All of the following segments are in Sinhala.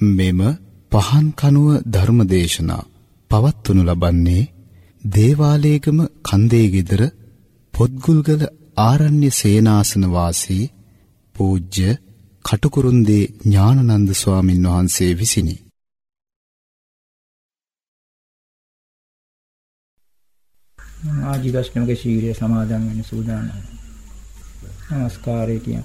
මෙම පහන් කනුව ධර්මදේශනා පවත්වනු ලබන්නේ දේවාලේගම කන්දේ ගෙදර පොත්ගුල්ගල ආරණ්‍ය සේනාසන වාසී පූජ්‍ය කටුකුරුන්දී ඥානනන්ද ස්වාමින් වහන්සේ විසිනි. ආජීවශ්නමක ශීලය සමාදන් වෙන සූදානම්. නමස්කාරය කියන.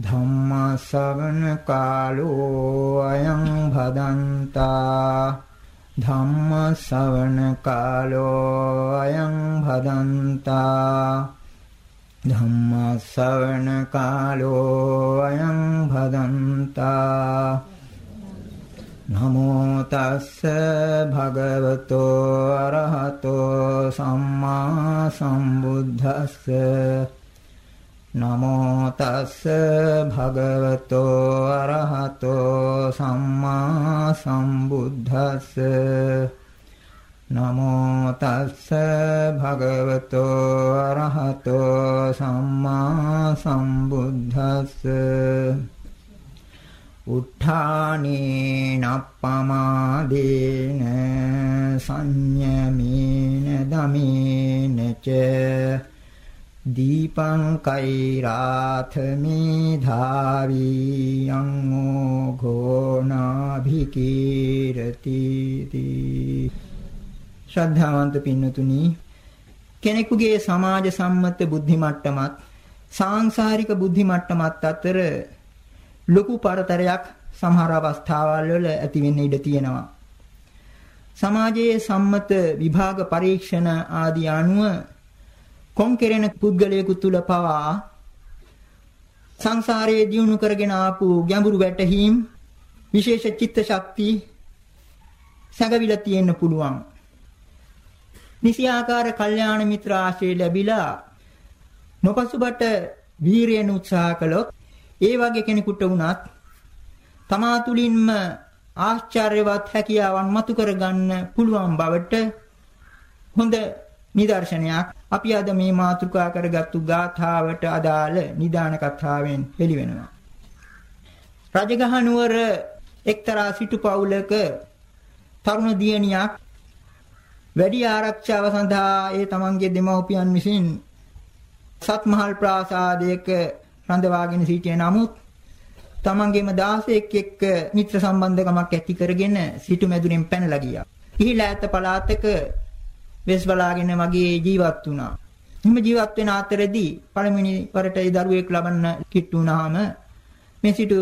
ධම්ම ශ්‍රවණ කාලෝ අයං භදන්තා. ධම්ම ශ්‍රවණ කාලෝ අයං භදන්තා. ධම්ම ශ්‍රවණ කාලෝ අයං භදන්තා. නමෝ තස්ස භගවතෝ අරහතෝ සම්මා සම්බුද්දස්ස. නමෝ තස්ස භගවතෝ අරහතෝ සම්මා සම්බුද්දස්ස නමෝ තස්ස භගවතෝ අරහතෝ සම්මා සම්බුද්දස්ස උත්ථානේ නප්පමාදේන සංයමේන දමේන ච දීපං කෛරාථමේ ධාවී අංගෝ ගෝනාභිකීරති ශ්‍රද්ධාවන්ත පින්නතුනි කෙනෙකුගේ සමාජ සම්මත බුද්ධි මට්ටමත් සාංශාරික බුද්ධි මට්ටමත් අතර ලොකු පරතරයක් සමහර අවස්ථාවල් වල ඇති වෙන්න ඉඩ තියෙනවා. සමාජයේ සම්මත විභාග පරීක්ෂණ ආදී අනුව කොන් කෙරෙන පුද්ගලයෙකු තුල පවා සංසාරයේ දියුණු කරගෙන ආපු ගැඹුරු වැටහීම් විශේෂ චිත්ත ශක්ති සැඟවිලා තියෙන්න පුළුවන්. නිසියාකාර කල්යාණ මිත්‍ර ආශ්‍රය ලැබිලා නොපසුබට වීරියෙන් උත්සාහ කළොත් ඒ වගේ කෙනෙකුට වුණත් තමා තුලින්ම ආශ්චර්යවත් හැකියාවන් මතු කරගන්න පුළුවන් බවට හොඳ නිදර්ශනයක් අපි අද මේ මාතෘකා කරගත්තු ගාථාවට අදාළ නිදාන කතාවෙන් හෙළි වෙනවා. රජගහ නුවර එක්තරා සිටු පවුලක තරුණ දියණියක් වැඩි ආරක්ෂාව සඳහා ඒ තමන්ගේ දෙමව්පියන් විසින් සත්මහල් ප්‍රාසාදයක රඳවාගෙන සිටිය නමුත් තමන්ගේම 16ක් එක්ක මිත්‍ර සම්බන්ධකමක් ඇති කරගෙන සිටු මැදුරෙන් පැනලා ගියා. ඉහිලා ඇත පළාතක වෙස් බලාගෙන මගේ ජීවත් වුණා. එහෙම ජීවත් වෙන අතරදී පළවෙනි වරට ඒ දරුවෙක් ලබන්න කිට්ටු වුණාම මේ සිටු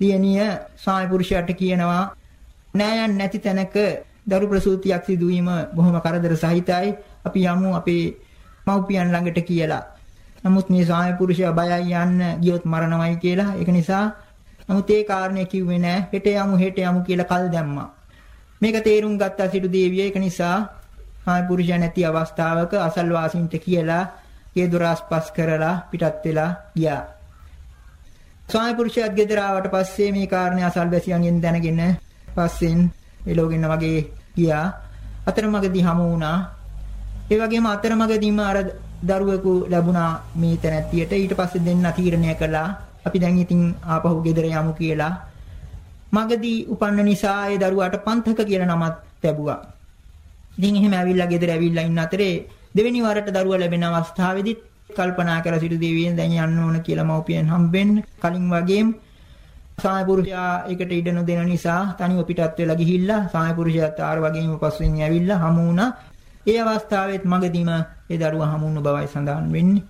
දියණිය ස්වාමි පුරුෂයාට කියනවා නෑයන් නැති තැනක දරු ප්‍රසූතියක් සිදුවීම බොහොම කරදර සහිතයි. අපි යමු අපේ මව්පියන් ළඟට කියලා. නමුත් මේ ස්වාමි පුරුෂයා බයයි යන්න ගියොත් මරණමයි කියලා. ඒක නිසා නමුත් ඒ කාරණේ කිව්වේ නෑ. හෙට යමු හෙට යමු කියලා කල් දැම්මා. මේක තේරුම් ගත්තා සිටු දේවිය. ඒක නිසා ස්වාමි පුරුෂයා නැති අවස්ථාවක අසල්වාසීන්ට කියලා ගේ දොරස්පස් කරලා පිටත් වෙලා ගියා. ස්වාමි පුරුෂයාත් ගෙදර ආවට පස්සේ මේ කාරණේ අසල්වැසියන්ගෙන් දැනගෙන පස්සෙන් එලෝගෙන වගේ ගියා. අතරමඟදී හමු වුණා. ඒ වගේම අතරමඟදීම අර දරුවෙකු ලැබුණා මේ තැනැත්තියට. ඊට පස්සේ දෙන්න තීරණය කළා. අපි දැන් ඉතින් ආපහු ගෙදර යමු කියලා. මගදී උපන්න නිසා ඒ දරුවාට පන්තක කියලා නමක් ලැබුවා. ඉතින් එහෙම ඇවිල්ලා ගෙදර ඇවිල්ලා ඉන්න අතරේ දෙවෙනි වරට දරුවා ලැබෙන අවස්ථාවේදීත් කල්පනා කර සිටු දෙවියන් දැන් යන්න ඕන කියලා මව්පියන් හම්බෙන්න කලින් වගේම සායපුරුෂයා ඒකට ඉඩ නොදෙන නිසා තනිව පිටත් වෙලා ගිහිල්ලා සායපුරුෂයාත් ආර වගේම පස්සෙන් ඇවිල්ලා හමු වුණා. ඒ අවස්ථාවෙත් මගදීම ඒ දරුවා හමු වුණ බවයි සඳහන් වෙන්නේ.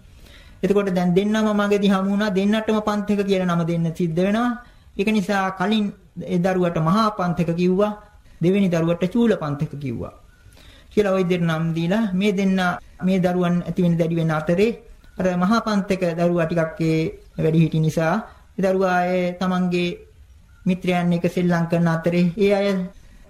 එතකොට දැන් දෙන්නම මගදී හමු වුණා දෙන්නටම පන්තක කියලා නම දෙන්න සිද්ධ වෙනවා. ඒක නිසා කලින් ඒ දරුවට මහා පන්තක කිව්වා. දෙවෙනි දරුවට චූල පන්තක කිව්වා. කියලා ওই දෙන්න නම් දීලා මේ දෙන්න මේ දරුවන් ඇති වෙන දැඩි වෙන අතරේ අර මහා පන්තක දරුවා ටිකක් ඒ වැඩි හිටි නිසා දරුවා ඒ තමන්ගේ මිත්‍රයන් එක්ක සෙල්ලම් කරන අතරේ ඒ අය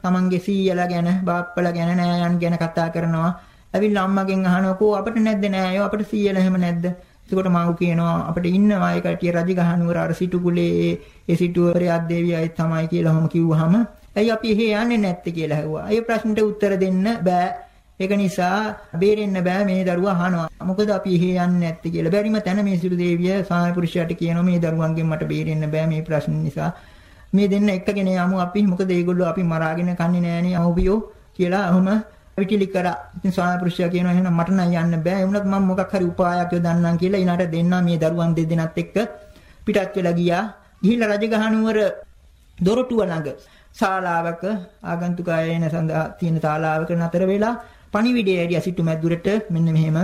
තමන්ගේ සීයලා ගැන බාප්පලා ගැන නෑයන් ගැන කතා කරනවා. ඇවිල්ලා අම්මගෙන් අහනවා කෝ අපිට නැද්ද නෑයෝ අපිට සීයලා එහෙම නැද්ද? එතකොට මාව කියනවා අපිට ඉන්නවා ඒ කටිය රජගහනුවර අර සිටු කුලේ ඒ සිටුවරයා දේවියයි තමයි කියලා ඔහොම කිව්වහම ඇයි අපි එහෙ යන්නේ නැත්තේ කියලා ඇහුවා. ඒ ප්‍රශ්නට උත්තර දෙන්න බෑ. ඒක නිසා බේරෙන්න බෑ මේ දරුවා අහනවා. මොකද අපි එහෙ යන්නේ නැත්තේ කියලා. බැරිම තැන මේ සිටු දේවිය සාම පුරුෂයාට කියනවා මේ දරුවන්ගෙන් මට බේරෙන්න බෑ මේ ප්‍රශ්න නිසා. මේ දෙන්න එක්කගෙන යමු අපි. මොකද ඒගොල්ලෝ අපි මරාගෙන කන්නේ නෑනේ අහුවියෝ කියලා අහම විටිලි කරා. ඉතින් සාම පුරුෂයා කියනවා එහෙනම් මට නම් යන්න බෑ. ඒ වුණත් මම මොකක් හරි උපායක් යොදන්නම් කියලා ඊළාට දෙන්නා මේ දරුවන් දෙදෙනාත් එක්ක පිටත් වෙලා ගියා. ගිහිල්ලා රජගහනුවර දොරටුව ළඟ ශාලාවක ආගන්තුක අය එන සඳහා තියෙන ශාලාවක නතර වෙලා පණිවිඩය ඇරියා සිටු මැදුරට මෙන්න මෙහෙම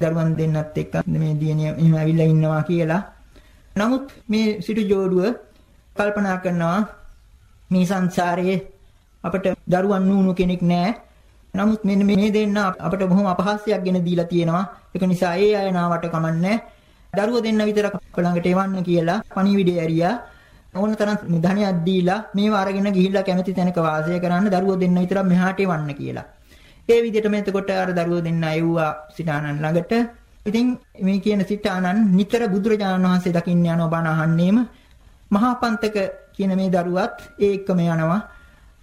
දරුවන් දෙන්නත් එක්ක මේ දියණිය එහෙම ඇවිල්ලා ඉන්නවා කියලා. නමුත් මේ සිටු ජෝඩුව කල්පනා කරනවා මේ සංසාරයේ අපිට දරුවන් නූණු කෙනෙක් නැහැ. නමුත් මෙන්න මේ දෙන්න අපිට බොහොම අපහාසයක් ගෙන දීලා තියෙනවා. ඒක නිසා ඒ අය නාවට කමන්නේ. දරුවෝ දෙන්න විතරක් ළඟට එවන්න කියලා පණිවිඩය ඇරියා. ඕන තරම් ධනයක් දීලා මේව අරගෙන ගිහිල්ලා කැමති තැනක වාසය කරන්න දරුවෝ දෙන්න විතරක් මෙහාට එවන්න කියලා. ඒ විදිහටම එතකොට අර දරුවෝ දෙන්න ආයුවා සිතානන් ළඟට. ඉතින් මේ කියන සිතානන් නිතර බුදුරජාණන් වහන්සේ දකින්න යනවා බණ අහන්නේම මහා පන්තක කියන මේ දරුවත් ඒ එක්කම යනවා.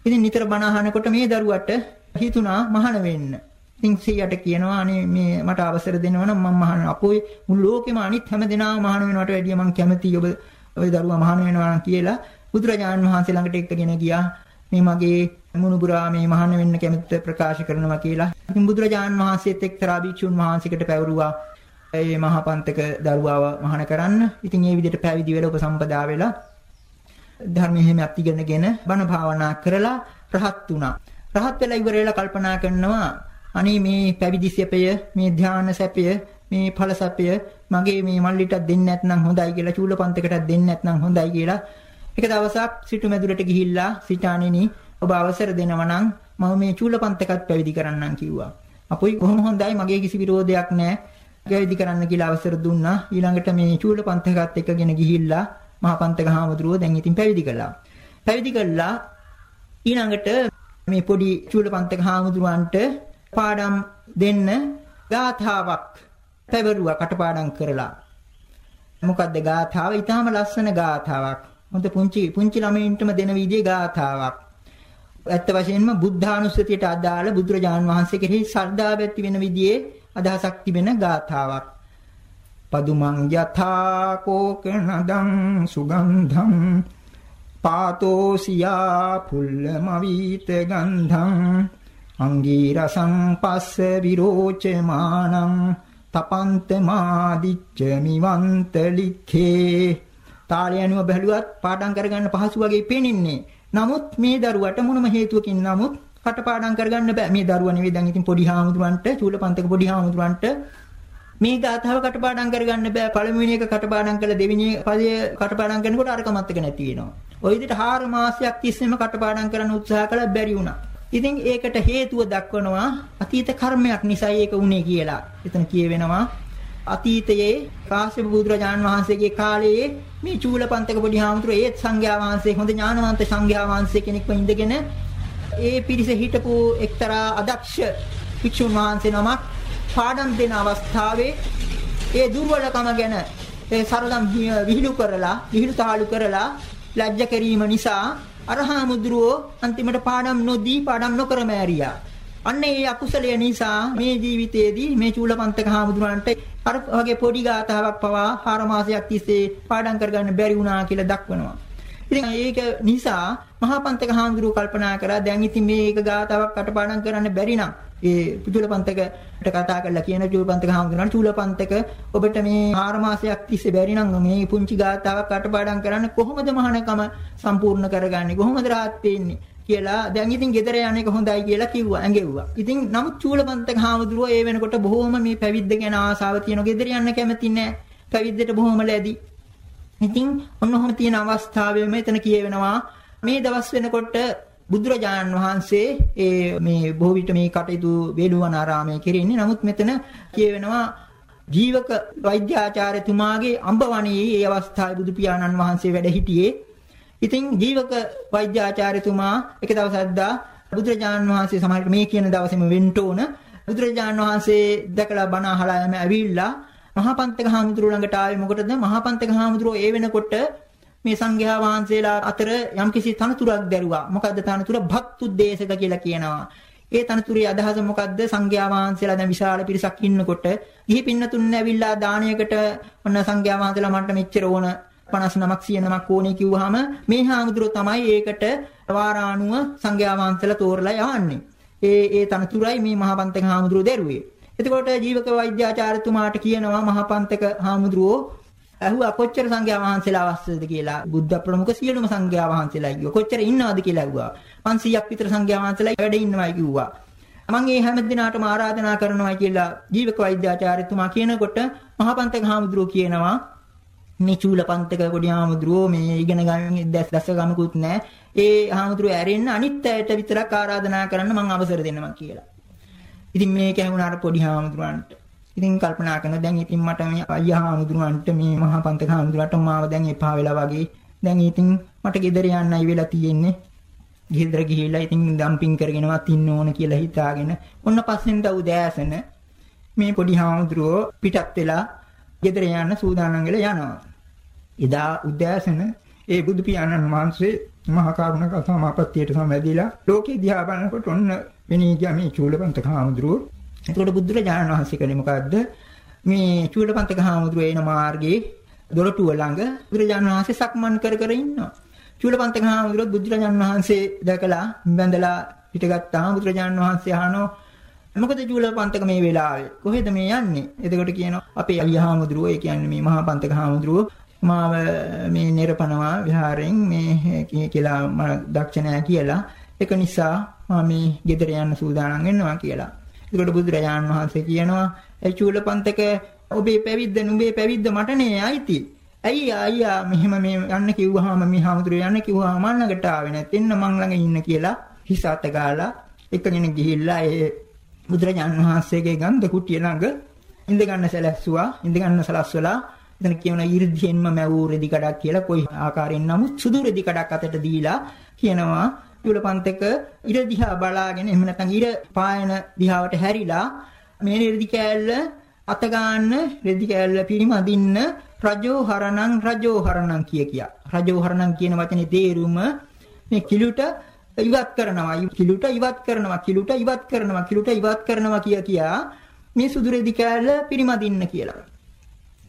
ඉතින් නිතර බණ අහනකොට මේ දරුවට හිතුණා මහාන වෙන්න. ඉතින් සීයට කියනවා අනේ මේ මට අවසර දෙනවනම් මම මහාන අපෝයි මුළු ලෝකෙම අනිත් හැම දෙනාම මහාන වෙනවට වැඩිය මම කැමතියි ඔබ ඔය දරුවා මහාන වෙනවා කියලා බුදුරජාණන් වහන්සේ ළඟට එක්කගෙන ගියා. මේ මගේ මුණුබුරා මේ මහාන වෙන්න කැමැත්ත ප්‍රකාශ කරනවා කියලා. ඉතින් බුදුරජාණන් වහන්සේත් එක්තරා භික්ෂුන් වහන්සේකට පැවරුවා ඒ මහා පන්තක දරුවාව මහාන කරන්න. ඉතින් මේ විදිහට පැවිදි වෙලා උපසම්පදා වෙලා ධර්මයේ හැම අත්ිගෙනගෙන බණ භාවනා කරලා රහත් වුණා. රහත් වෙලා ඉවර වෙලා කල්පනා කරනවා අනේ මේ පැවිදි සැපය මේ ධානා සැපය මේ ඵලසපය මගේ මේ මල්ලිටත් දෙන්න නැත්නම් හොඳයි කියලා චූලපන්තකටත් දෙන්න නැත්නම් හොඳයි කියලා එක දවසක් සිටු මැදුරට ගිහිල්ලා සිතාණෙනි ඔබ අවසර දෙනවා නම් මම මේ චූලපන්තකත් පැවිදි කරන්නම් කිව්වා. අපොයි කොහොම හොඳයි මගේ කිසි විරෝධයක් නැහැ. පැවිදි කරන්න කියලා අවසර දුන්නා. ඊළඟට මේ චූලපන්තකත් එක්කගෙන ගිහිල්ලා මහපන්තක හාමුදුරුවෝ දැන් ඉතින් පැවිදි කළා. පැවිදි කළා ඊළඟට මේ පොඩි චූලපන්තක හාමුදුරුවන්ට පාඩම් දෙන්න ගාථාවක් පැවරුවා කටපාඩම් කරලා. මොකද්ද ගාථාව? ඊටාම ලස්සන ගාථාවක්. හොඳ පුංචි පුංචි ළමයින්ටම දෙන විදිහේ ගාථාවක්. ඇත්ත වශයෙන්ම බුද්ධානුස්සතියට අදාළ බුදුරජාන් වහන්සේ කෙරෙහි ශ්‍රද්ධාව ඇති වෙන විදිහේ අදහසක් තිබෙන ගාථාවක්. පදුමං යථා කෝකනදං සුගන්ධං පාතෝසියා පුල්ලමවිත ගන්ධං අංගීරසං පස්ස විරෝචමානං තපන්ත මාදිච්ච මිවන්ත ලික්ඛේ තාලය අනුව බැලුවත් පාඩම් කරගන්න පහසු වගේ පේනින්නේ. නමුත් මේ දරුවට මොනම හේතුවකින් නමුත් කටපාඩම් කරගන්න බෑ. මේ දරුවා නෙවෙයි දැන් ඉතින් පොඩි හාමුදුරන්ට චූලපන්තක පොඩි හාමුදුරන්ට මේ ගාථාව කටපාඩම් කරගන්න බෑ. පළමුවෙනි එක කටපාඩම් කළ දෙවෙනි පදය කටපාඩම් කරනකොට අරක මතක නැති වෙනවා. ওই විදිහට 4 මාසයක් තිස්සේම කටපාඩම් කරන්න උත්සාහ කළා බැරි වුණා. ඉතින් ඒකට හේතුව දක්වනවා අතීත කර්මයක් නිසායි ඒක උනේ කියලා. එතන කියවෙනවා අතීතයේ කාශ්‍යප බුදුරජාන් වහන්සේගේ කාලයේ මේ චූලපන්තක පොඩි හාමුදුරුවෝ ඒත් සංඝයා වහන්සේ හොඳ ඥානවන්ත සංඝයා වහන්සේ කෙනෙක්ව ඉඳගෙන ඒ පිරිස හිටපු එක්තරා අදක්ෂ භික්ෂුන් වහන්සේ නමක් පාඩම් දෙන අවස්ථාවේ ඒ දුර්වලකම ගැන ඒ සරලම් විහිළු කරලා විහිළු තාලු කරලා ලැජ්ජ කිරීම නිසා අරහාමුදුරුවෝ අන්තිමට පාඩම් නොදී පාඩම් නොකර මෑරියා. අන්න ඒ අකුසලය නිසා මේ ජීවිතයේදී මේ චූලපන්තක හාමුදුරන්ට අර වගේ පොඩි ගාතාවක් පවා 4 මාසයක් තිස්සේ පාඩම් කරගන්න බැරි වුණා කියලා දක්වනවා. ඉතින් ඒක නිසා මහා පන්තක හාමුදුරුවෝ කල්පනා කරා දැන් ඉතින් මේක ගාතාවක් කටපාඩම් කරන්න බැරි නම් ඒ චූලපන්තකට කතා කරලා කියන චූලපන්තක හාමුදුරුවෝ චූලපන්තක ඔබට මේ 4 මාසයක් තිස්සේ බැරි නම් මේ පුංචි ගාතාවක් කටපාඩම් කරන්න කොහොමද මහානකම සම්පූර්ණ කරගන්නේ කොහොමද rahat වෙන්නේ කියලා දැන් ඉතින් ගෙදර යන එක හොඳයි කියලා කිව්වා ඇඟෙව්වා. ඉතින් නමුත් චූලපන්තක හාමුදුරුවෝ ඒ වෙනකොට බොහොම මේ පැවිද්ද ගැන ආසාව තියෙන ගෙදර යන්න කැමති නැහැ. පැවිද්දට බොහොම ලැබි. ඉතින් ඔන්නෝම තියෙන අවස්ථාවෙම එතන කියවෙනවා මේ දවස් වෙනකොට බුදුරජාණන් වහන්සේ ඒ මේ බොහෝ විට මේ කටයුතු වේළුවනාරාමයේ කෙරෙන්නේ. නමුත් මෙතන කියවෙනවා ජීවක වෛද්‍යාචාර්යතුමාගේ අඹවණේ මේ අවස්ථාවේ බුදු පියාණන් වහන්සේ වැඩ සිටියේ ඉතින් ජීවක වෛද්‍යාචාර්යතුමා එක දවසක් දා බුදුරජාණන් වහන්සේ සමහරට මේ කියන දවසේම වෙන්න ඕන බුදුරජාණන් වහන්සේ දැකලා බණ අහලා යම ඇවිල්ලා මහාපන්තක හාමුදුරුවෝ ළඟට ආවේ මොකටද? මහාපන්තක හාමුදුරුවෝ ඒ වෙනකොට මේ සංඝයා වහන්සේලා අතර යම්කිසි තනතුරක් දැරුවා. මොකද්ද තනතුර? භක්තුද්දේශක කියලා කියනවා. ඒ තනතුරේ අදහස මොකද්ද? සංඝයා වහන්සේලා දැන් විශාල පිරිසක් ඉන්නකොට ගිහි පින්නතුන් ඇවිල්ලා දානයකට ඔන්න සංඝයා වහන්සේලා මන්ට මෙච්චර ඕන 59ක් 100නමක් ඕනේ කිව්වහම මේ හාමුදුරුවෝ තමයි ඒකට වාරාණුව සංඝයා වහන්සේලා තෝරලා යවන්නේ. ඒ ඒ තනතුරයි මේ මහපන්තක හාමුදුරුවෝ දැරුවේ. එතකොට ජීවක වෛද්‍යාචාර්යතුමාට කියනවා මහපන්තක හාමුදුරුවෝ ඇහුවා කොච්චර සංඝයා වහන්සේලා අවශ්‍යද කියලා බුද්ධ ප්‍රමුඛ සියලුම සංඝයා වහන්සේලා කිව්වා. කොච්චර ඉන්නවද කියලා ඇහුවා. 500ක් විතර සංඝයා වහන්සේලා වැඩ ඉන්නවයි කිව්වා. මම මේ හැම දිනාටම ආරාධනා කරනවා කියලා ජීවක වෛද්‍යාචාර්යතුමා කියනකොට මහපන්තක හාමුදුරුවෝ කියනවා මේ චූලපන්තක පොඩි හාමුදුරුවෝ මේ ඉගෙන ගන්න දැස් දැස ගමකුත් නැහැ. ඒ හාමුදුරුවෝ ඇරෙන්න අනිත් අයට විතරක් ආරාධනා කරන්න මම අවසර දෙනවා කියලා. ඉතින් මේක ඇහුණාට පොඩි හාමුදුරුවන්ට. ඉතින් කල්පනා කරන දැන් ඉතින් මට මේ අයියා හාමුදුරුවන්ට මේ මහා පන්තක හාමුදුරුවන්ට මාව දැන් එපා වෙලා වගේ. දැන් ඉතින් මට ගෙදර යන්නයි වෙලා තියෙන්නේ. ගෙදර ගිහිල්ලා ඉතින් ඩම්පින් කරගෙනවත් ඉන්න ඕන කියලා හිතාගෙන ඔන්න පස්සෙන් දව් දෑසන මේ පොඩි හාමුදුරුවෝ පිටත් වෙලා ගෙදර යන්න සූදානම් වෙලා යනවා. එදා උදෑසන ඒ බුදු පියාණන් වහන්සේ මහා කරුණක සමාපත්තියට සමවැදිලා ලෝකේ දිහා බලනකොට ඔන්න වෙණී ගියා මේ චූලපන්තක හාමුදුරුවෝ. එතකොට බුදුරජාණන් වහන්සේ කලේ මොකද්ද? මේ චූලපන්තක හාමුදුරුවෝ එන මාර්ගයේ දොරටුව ළඟ බුදුරජාණන් වහන්සේ සක්මන් කර කර ඉන්නවා. චූලපන්තක හාමුදුරුවෝ බුදුරජාණන් වහන්සේ දැකලා බැඳලා හිටගත්තාම බුදුරජාණන් වහන්සේ අහනවා මොකද චූලපන්තක මේ වෙලාවේ කොහෙද මේ යන්නේ? එතකොට කියනවා අපේ අයියා හාමුදුරුවෝ ඒ කියන්නේ මේ මහා පන්තක හාමුදුරුවෝ මාව මේ නිර්පනවා විහාරයෙන් මේ කියලා මම දක්ෂ නැහැ කියලා ඒක නිසා මම මේ ගෙදර යන්න සූදානම් වෙනවා කියලා. ඒකට බුදුරජාණන් වහන්සේ කියනවා ඒ චූලපන්තක ඔබේ පැවිද්ද නුඹේ පැවිද්ද මට නේ අයිති. ඇයි අයියා මෙහෙම මේ යන්න කිව්වහම මේ හාමුදුරුවෝ යන්න කිව්වහම මන් ළඟට ආවේ නැත්නම් මං ළඟ ඉන්න කියලා හිස අත ගාලා එකගෙන ගිහිල්ලා ඒ බුදුරජාණන් වහන්සේගේ ගන්ධ කුටිය ළඟ ඉඳ ගන්න සැලැස්සුවා ඉඳ ගන්න සලස්වලා එතන කියන 이르දියෙන්ම මැවූ රෙදි කඩක් කියලා කොයි ආකාරයෙන් නමුත් සුදු රෙදි කඩක් අතට දීලා කියනවා චූලපන්තක ඉර දිහා බලාගෙන එහෙම නැත්නම් ඉර පායන දිහාවට හැරිලා මේ රෙදි කෑල්ල අත ගන්න රෙදි කෑල්ල පිරිමදින්න රජෝ හරණං රජෝ හරණං කිය කියා රජෝ හරණං කියන වචනේ තේරුම මේ කිලුට ඉවත් කරනවා කිලුට ඉවත් කරනවා කිලුට ඉවත් කරනවා කිලුට ඉවත් කරනවා කිය කියා මේ සුදු රෙදි කෑල්ල පිරිමදින්න කියලා.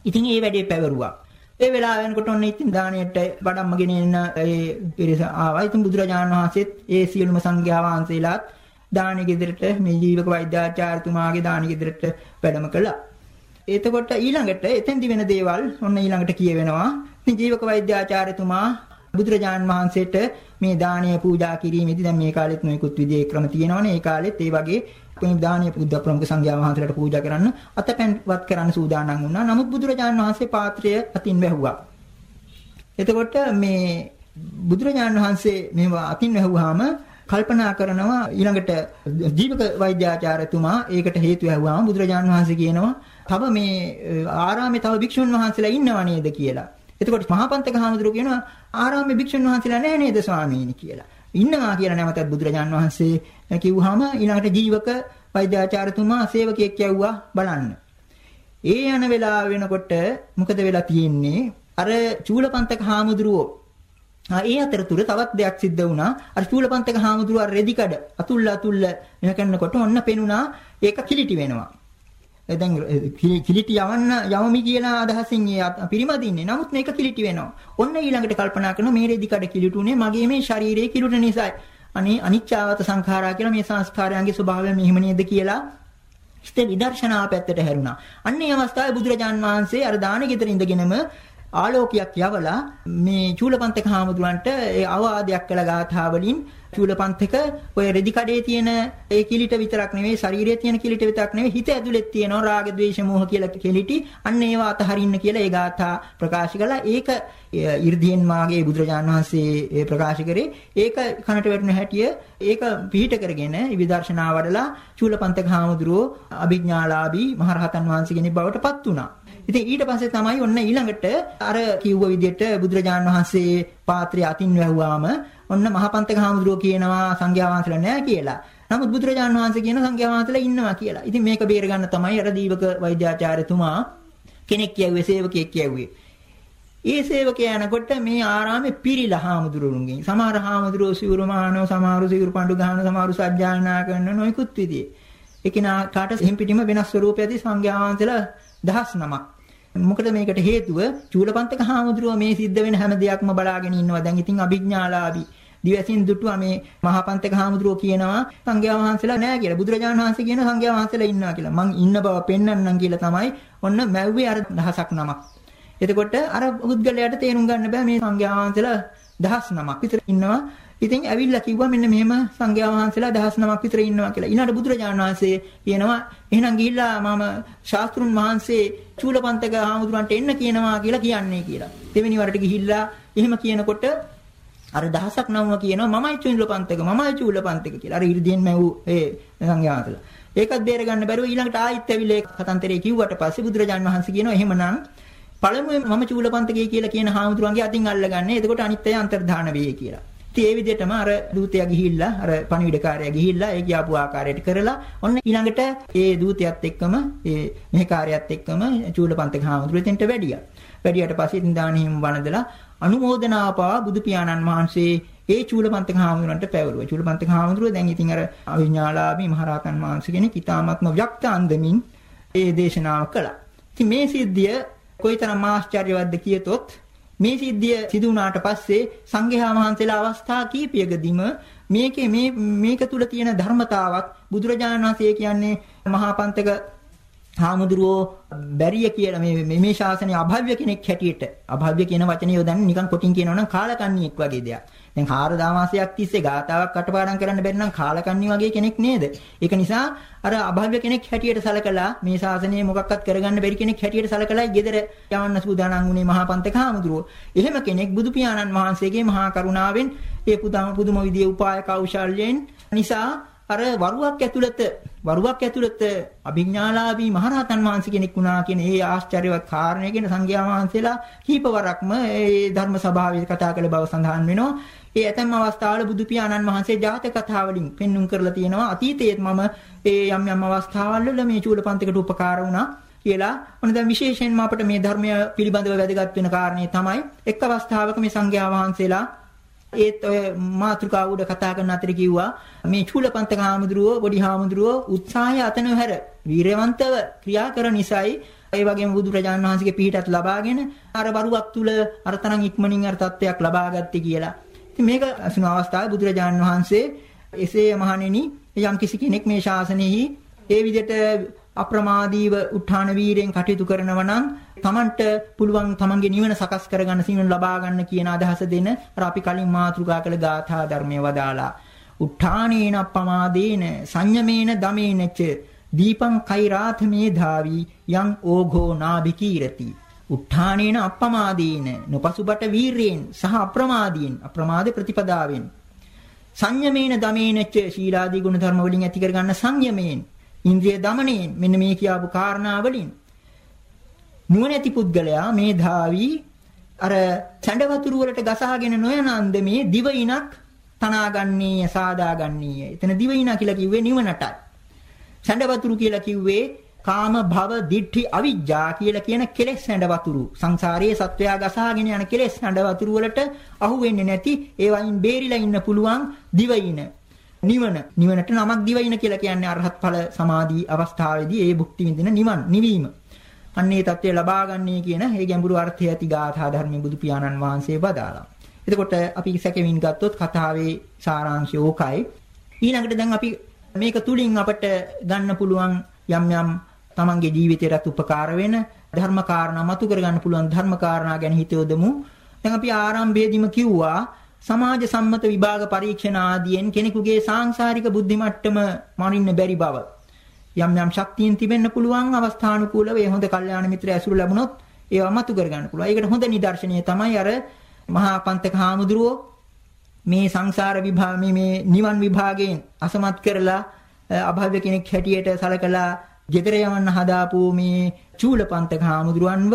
ඉතින් ඒ වැඩේ පැවරුවා. ඒ වෙලාව වෙනකොට ඔන්න ඉතින් දාණයට බඩම්ම ගෙනෙන්න ඒ පිරිස ආවා. ඉතින් බුදුරජාණන් වහන්සේත් ඒ සියලුම සංඝයා වහන්සේලාත් දානි ගෙදරට මේ ජීවක වෛද්‍යාචාර්යතුමාගේ දානි ගෙදරට වැඩම කළා. එතකොට ඊළඟට එතෙන්දි වෙන දේවල් ඔන්න ඊළඟට කියවෙනවා. ඉතින් ජීවක වෛද්‍යාචාර්යතුමා බුදුරජාන් වහන්සේට මේ දානීය පූජා කිරීමේදී දැන් මේ කාලෙත් නොයෙකුත් විදිහේ ක්‍රම තියෙනවනේ. ඒ කාලෙත් ඒ වගේ මේ දානීය බුද්ධ ප්‍රමුඛ සංඝයා වහන්සේලාට පූජා කරන්න අතපැන්වත් කරන්න සූදානම් වුණා. නමුත් බුදුරජාන් වහන්සේ පාත්‍රය අතින් වැහුවා. එතකොට මේ බුදුරජාන් වහන්සේ මේවා අතින් වැහුවාම කල්පනා කරනවා ඊළඟට ජීවක වෛද්‍යාචාර්යතුමා ඒකට හේතු ඇහුවාම බුදුරජාන් වහන්සේ කියනවා තව මේ ආරාමේ තව භික්ෂුන් වහන්සේලා ඉන්නව නේද කියලා. එතකොට මහාපන්තක හාමුදුරුවෝ කියනවා ආරාමේ භික්ෂුන් වහන්සේලා නැහැ නේද ස්වාමීනි කියලා. ඉන්නවා කියලා නැවතත් බුදුරජාන් වහන්සේ කිව්වහම ඊළඟට ජීවක වෛද්‍යාචාර්යතුමා සේවකයෙක් යවුවා බලන්න. ඒ යන වෙලාව වෙනකොට මොකද වෙලා තියෙන්නේ? අර චූලපන්තක හාමුදුරුවෝ ඒ අතරතුර තවත් දෙයක් සිද්ධ වුණා. අර චූලපන්තක හාමුදුරුවෝ අර රෙදි කඩ අතුල්ල අතුල්ල මෙහෙ කරනකොට ඔන්න පෙනුණා ඒක කිලිටි වෙනවා. දැන් කිලිටි යවන්න යවමි කියන අදහසින් පිරිමදින්නේ. නමුත් මේක කිලිටි වෙනවා. ඔන්න ඊළඟට කල්පනා කරන මේ රෙදි කඩ කිලිටුනේ මගේ මේ ශරීරයේ කිලුට නිසායි. අනේ අනිච්චාවත සංඛාරා කියලා මේ සංස්කාරයන්ගේ ස්වභාවය මෙහෙම නේද කියලා හිත විදර්ශනා පැත්තට හැරුණා. අන්න ඒ අවස්ථාවේ බුදුරජාන් වහන්සේ අර දාන ගෙදර ඉඳගෙනම ආලෝකයක් යවලා මේ චූලපන්තක හාමුදුරන්ට ඒ අවවාදයක් කළ ගාථා වලින් චූලපන්තක ඔය රෙදි කඩේ තියෙන ඒ කිලිට විතරක් නෙමෙයි ශරීරයේ තියෙන කිලිට විතරක් නෙමෙයි හිත ඇතුලෙත් තියෙන රාග ද්වේෂ මෝහ කියලා කිලිටි. අන්න ඒවා අතහරින්න කියලා ඒ ගාථා ප්‍රකාශ කළා. ඒක 이르දීන් මාගේ බුදුරජාන් වහන්සේ ප්‍රකාශ කරේ. ඒක කනට වැටුණ හැටිය ඒක පිහිට කරගෙන විදර්ශනා වඩලා චූලපන්තක හාමුදුරුව අභිඥාලාභී මහරහතන් වහන්සේ කෙනෙක් බවට පත් වුණා. ඉතින් ඊට පස්සේ තමයි ඔන්න ඊළඟට අර කිව්ව විදිහට බුදුරජාණන් වහන්සේ පාත්‍රය අතින් වැහුවාම ඔන්න මහපන්තක හාමුදුරුවෝ කියනවා සංඝයා වහන්සේලා නැහැ කියලා. නමුත් බුදුරජාණන් වහන්සේ කියන සංඝයා වහන්සේලා ඉන්නවා කියලා. ඉතින් මේක බේර ගන්න තමයි අර දීවක වෛද්‍යාචාර්යතුමා කෙනෙක් කියුවේ සේවකයෙක් කියුවේ. ඒ සේවකයා යනකොට මේ ආරාමේ පිරිලා හාමුදුරුවන්ගෙන් සමහර හාමුදුරුවෝ සිවුරු මානව සමහරු සිවුරු පඳු ගහන සමහරු සජ්ජායනා කරන නොයිකුත් විදිහේ. එකිනා කාට එහෙම් පිටිම වෙනස් ස්වරූපයේදී සංඝයා වහන්සේලා දහස් නමක් මොකද මේකට හේතුව චූලපන්තක හාමුදුරුව මේ සිද්ධ වෙන හැම දෙයක්ම බලාගෙන ඉන්නවා. දැන් ඉතින් අභිඥාලාභී දිවසින් දුටුවා මේ මහාපන්තක හාමුදුරුව කියනවා සංඝයා වහන්සේලා නෑ කියලා. බුදුරජාණන් වහන්සේ කියන සංඝයා වහන්සේලා ඉන්නවා කියලා. මං ඉන්න බව පෙන්වන්නම් කියලා තමයි ඔන්න මැව්වේ අර දහසක් නමක්. එතකොට අර පුද්ගලයාට තේරුම් ගන්න බෑ මේ සංඝයා වහන්සේලා දහස් නමක් විතර ඉන්නවා. ඉතින් ඇවිල්ලා කිව්වා මෙන්න මෙහෙම සංඝයා වහන්සේලා දහස් නමක් විතර ඉන්නවා කියලා. ඊළඟට බුදුරජාණන් වහන්සේ කියනවා එහෙනම් ගිහිල්ලා මම ශාස්ත්‍රුන් වහන්සේ චූලපන්තක හාමුදුරන්ට එන්න කියනවා කියලා කියන්නේ කියලා. දෙවෙනි වරට ගිහිල්ලා එහෙම කියනකොට අර දහසක් නම්ම කියනවා මමයි චූලපන්තක මමයි චූලපන්තක කියලා. අර ඉර්ධියෙන් මැව් ඒ සංඝයා වහන්සේලා. ඒකත් බේර ගන්න බැරුව ඊළඟට ආයිත් ඇවිල්ලා කතන්තරේ කිව්වට පස්සේ බුදුරජාණන් වහන්සේ කියනවා එහෙමනම් පළමුවෙන් මම චූලපන්තකේ කියලා කියන හාමුදුරන්ගේ අතින් අල්ලගන්නේ. එතකොට අනිත් අය අන්තර්ධාන වෙයි කියලා. ඉතින් ඒ විදිහටම අර දූතයා ගිහිල්ලා අර පණිවිඩකාරයා ගිහිල්ලා ඒ කියපු ආකාරයට කරලා ඔන්න ඊළඟට ඒ දූතයත් එක්කම ඒ මෙහෙකාරයත් එක්කම චූලපන්තක හාමුදුරුවෝ එතෙන්ට වැඩියා. වැඩියට පස්සේ ඉතින් දානෙහිම වනදලා අනුමෝදනාපා බුදු පියාණන් වහන්සේ ඒ චූලපන්තක හාමුදුරන්ට පැවරුවා. චූලපන්තක හාමුදුරුවෝ දැන් ඉතින් අර අවිඥාලාභී මහරහතන් වහන්සේ කෙනෙක් ඊ타ත්ම ව්‍යක්ත අන්දමින් ඒ දේශනාව කළා. ඉතින් මේ සිද්ධිය කොයිතරම් ආශ්චර්යවත්ද කියතොත් මේ සිද්ධිය සිදු වුණාට පස්සේ සංඝයා වහන්සේලා අවස්ථා කීපයකදීම මේකේ මේ මේක තුල තියෙන ධර්මතාවක් බුදුරජාණන් වහන්සේ කියන්නේ මහා පන්තක හාමුදුරුවෝ බැරිය කියලා මේ මේ ශාසනයේ අභව්‍ය කෙනෙක් හැටියට අභව්‍ය කියන වචනේ යොදන්නේ නිකන් කොටින් කියනවා නම් කාලකන්ණියෙක් වගේ දෙයක්. දැන් 4000 මාසයක් තිස්සේ ගාතාවක් කටපාඩම් කරන්න බැරි නම් කාලකන්ණි වගේ කෙනෙක් නේද? ඒක නිසා අර අභව්‍ය කෙනෙක් හැටියට සලකලා මේ ශාසනය මොකක්වත් කරගන්න බැරි කෙනෙක් හැටියට සලකලා ගෙදර යවන්න සූදානම් වුණේ මහා පන්තක හාමුදුරුවෝ. එහෙම කෙනෙක් බුදු පියාණන් වහන්සේගේ මහා කරුණාවෙන් ඒ පුදුම පුදුම විදියේ උපාය කෞශල්‍යයෙන් නිසා අර වරුවක් ඇතුළත වරුවක් ඇතුළත අභිඥාලාභී මහරහතන් වහන්සේ කෙනෙක් වුණා කියන ඒ ආශ්චර්යවත් කාරණය ගැන සංඝයා වහන්සේලා කීපවරක්ම ඒ ධර්ම සභාවේ කතා කළ බව සඳහන් වෙනවා. ඒ ඇතැම් අවස්ථාවල බුදු පියාණන් වහන්සේ ජාතක කතා වලින් පෙන්눔 කරලා තියෙනවා. අතීතයේත් මම ඒ යම් යම් අවස්ථාවල් වල මේ චූලපන්තිකට උපකාර වුණා. කියලා මොන දැන් විශේෂයෙන්ම අපිට මේ ධර්මය පිළිබඳව වැදගත් වෙන කාරණේ තමයි එක් අවස්ථාවක මේ සංඝයා වහන්සේලා ඒත් ඔය මාතෘකාව උඩ කතා කරන අතර කිව්වා මේ චූලපන්තක හාමුදුරුවෝ පොඩි හාමුදුරුවෝ උත්සාහය අතනොහැර වීරවන්තව ක්‍රියා කරන නිසායි ඒ වගේම බුදුරජාණන් වහන්සේගේ පිහිටත් ලබාගෙන අර වරුවක් තුල අර තරම් ඉක්මනින් අර තත්වයක් ලබා ගත්තේ කියලා. ඉතින් මේක අසුන අවස්ථාවේ බුදුරජාණන් වහන්සේ එසේ මහණෙනි යම් කිසි කෙනෙක් මේ ශාසනයෙහි ඒ විදිහට අප්‍රමාදීව උත්හාන වීරයෙන් කටයුතු කරනවා නම් Tamanට පුළුවන් Tamanගේ නිවන සකස් කරගන්න සිනුන් ලබා ගන්න කියන අදහස දෙන අර අපි කලින් මාතෘකා කළ ගාථා ධර්මයේ වදාලා. උත්හානේන අප්‍රමාදේන සංයමේන දමේනච දීපං කෛරාත මේධාවි යං ඕඝෝ නාභිකීරති. උත්හානේන අප්‍රමාදේන නොපසුබට වීරයෙන් සහ අප්‍රමාදීන් අප්‍රමාද ප්‍රතිපදාවෙන්. සංයමේන දමේනච ශීලාදී ගුණ ධර්ම වලින් ඇති කරගන්න සංයමයෙන් ඉන්ද්‍රිය দমনයෙන් මෙන්න මේ කියාපු කාරණා වලින් නුවණැති පුද්ගලයා මේ ධාවි අර සැඬ වතුර වලට ගසාගෙන නොයන අන්දමේ දිවයිනක් තනාගන්නීය සාදාගන්නීය. එතන දිවයිනා කියලා කිව්වේ නිවනටයි. සැඬ වතුර කියලා කිව්වේ කාම භව දිට්ඨි අවිජ්ජා කියලා කියන කෙලෙස් සැඬ වතුරු. සංසාරයේ සත්වයා ගසාගෙන යන කෙලෙස් සැඬ වතුරු වලට අහු වෙන්නේ නැති ඒවයින් බේරිලා ඉන්න පුළුවන් දිවයින. නිවන නිවනට නමක් දිවයින කියලා කියන්නේ අරහත් ඵල සමාධි අවස්ථාවේදී ඒ භුක්ති විඳින නිවන් නිවීම අන්නේ தත්ත්වය ලබා ගන්නේ කියන ඒ ගැඹුරු අර්ථය ඇති ගාථා ධර්මයේ බුදු පියාණන් වහන්සේ බදාලා. එතකොට අපි සැකෙමින් ගත්තොත් කතාවේ සාරාංශය ඕකයි. ඊළඟට දැන් අපි මේක තුලින් අපට ගන්න පුළුවන් යම් යම් තමන්ගේ ජීවිතයට උපකාර වෙන ධර්ම කාරණා මතු කරගන්න පුළුවන් ධර්ම කාරණා ගැන හිත යොදමු. දැන් අපි ආරම්භයේදීම කිව්වා සමාජ සම්මත විභාග පරීක්ෂණ ආදියෙන් කෙනෙකුගේ සාංශාරික බුද්ධි මට්ටම මනින්න බැරි බව. යම් යම් ශක්තියින් තිබෙන්න පුළුවන් අවස්ථානුකූලව ඒ හොඳ කල්යාණ මිත්‍ර ඇසුරු ලැබුණොත් ඒවා මතු කර ගන්න පුළුවන්. ඒකට හොඳ නිදර්ශනය තමයි අර මහා පන්තක හාමුදුරුවෝ මේ සංසාර විභාග මේ නිවන් විභාගයෙන් අසමත් කරලා අභාව්‍ය කෙනෙක් හැටියට සලකලා ගෙදර යවන්න හදාපු මේ චූලපන්තක හාමුදුරුවන්ව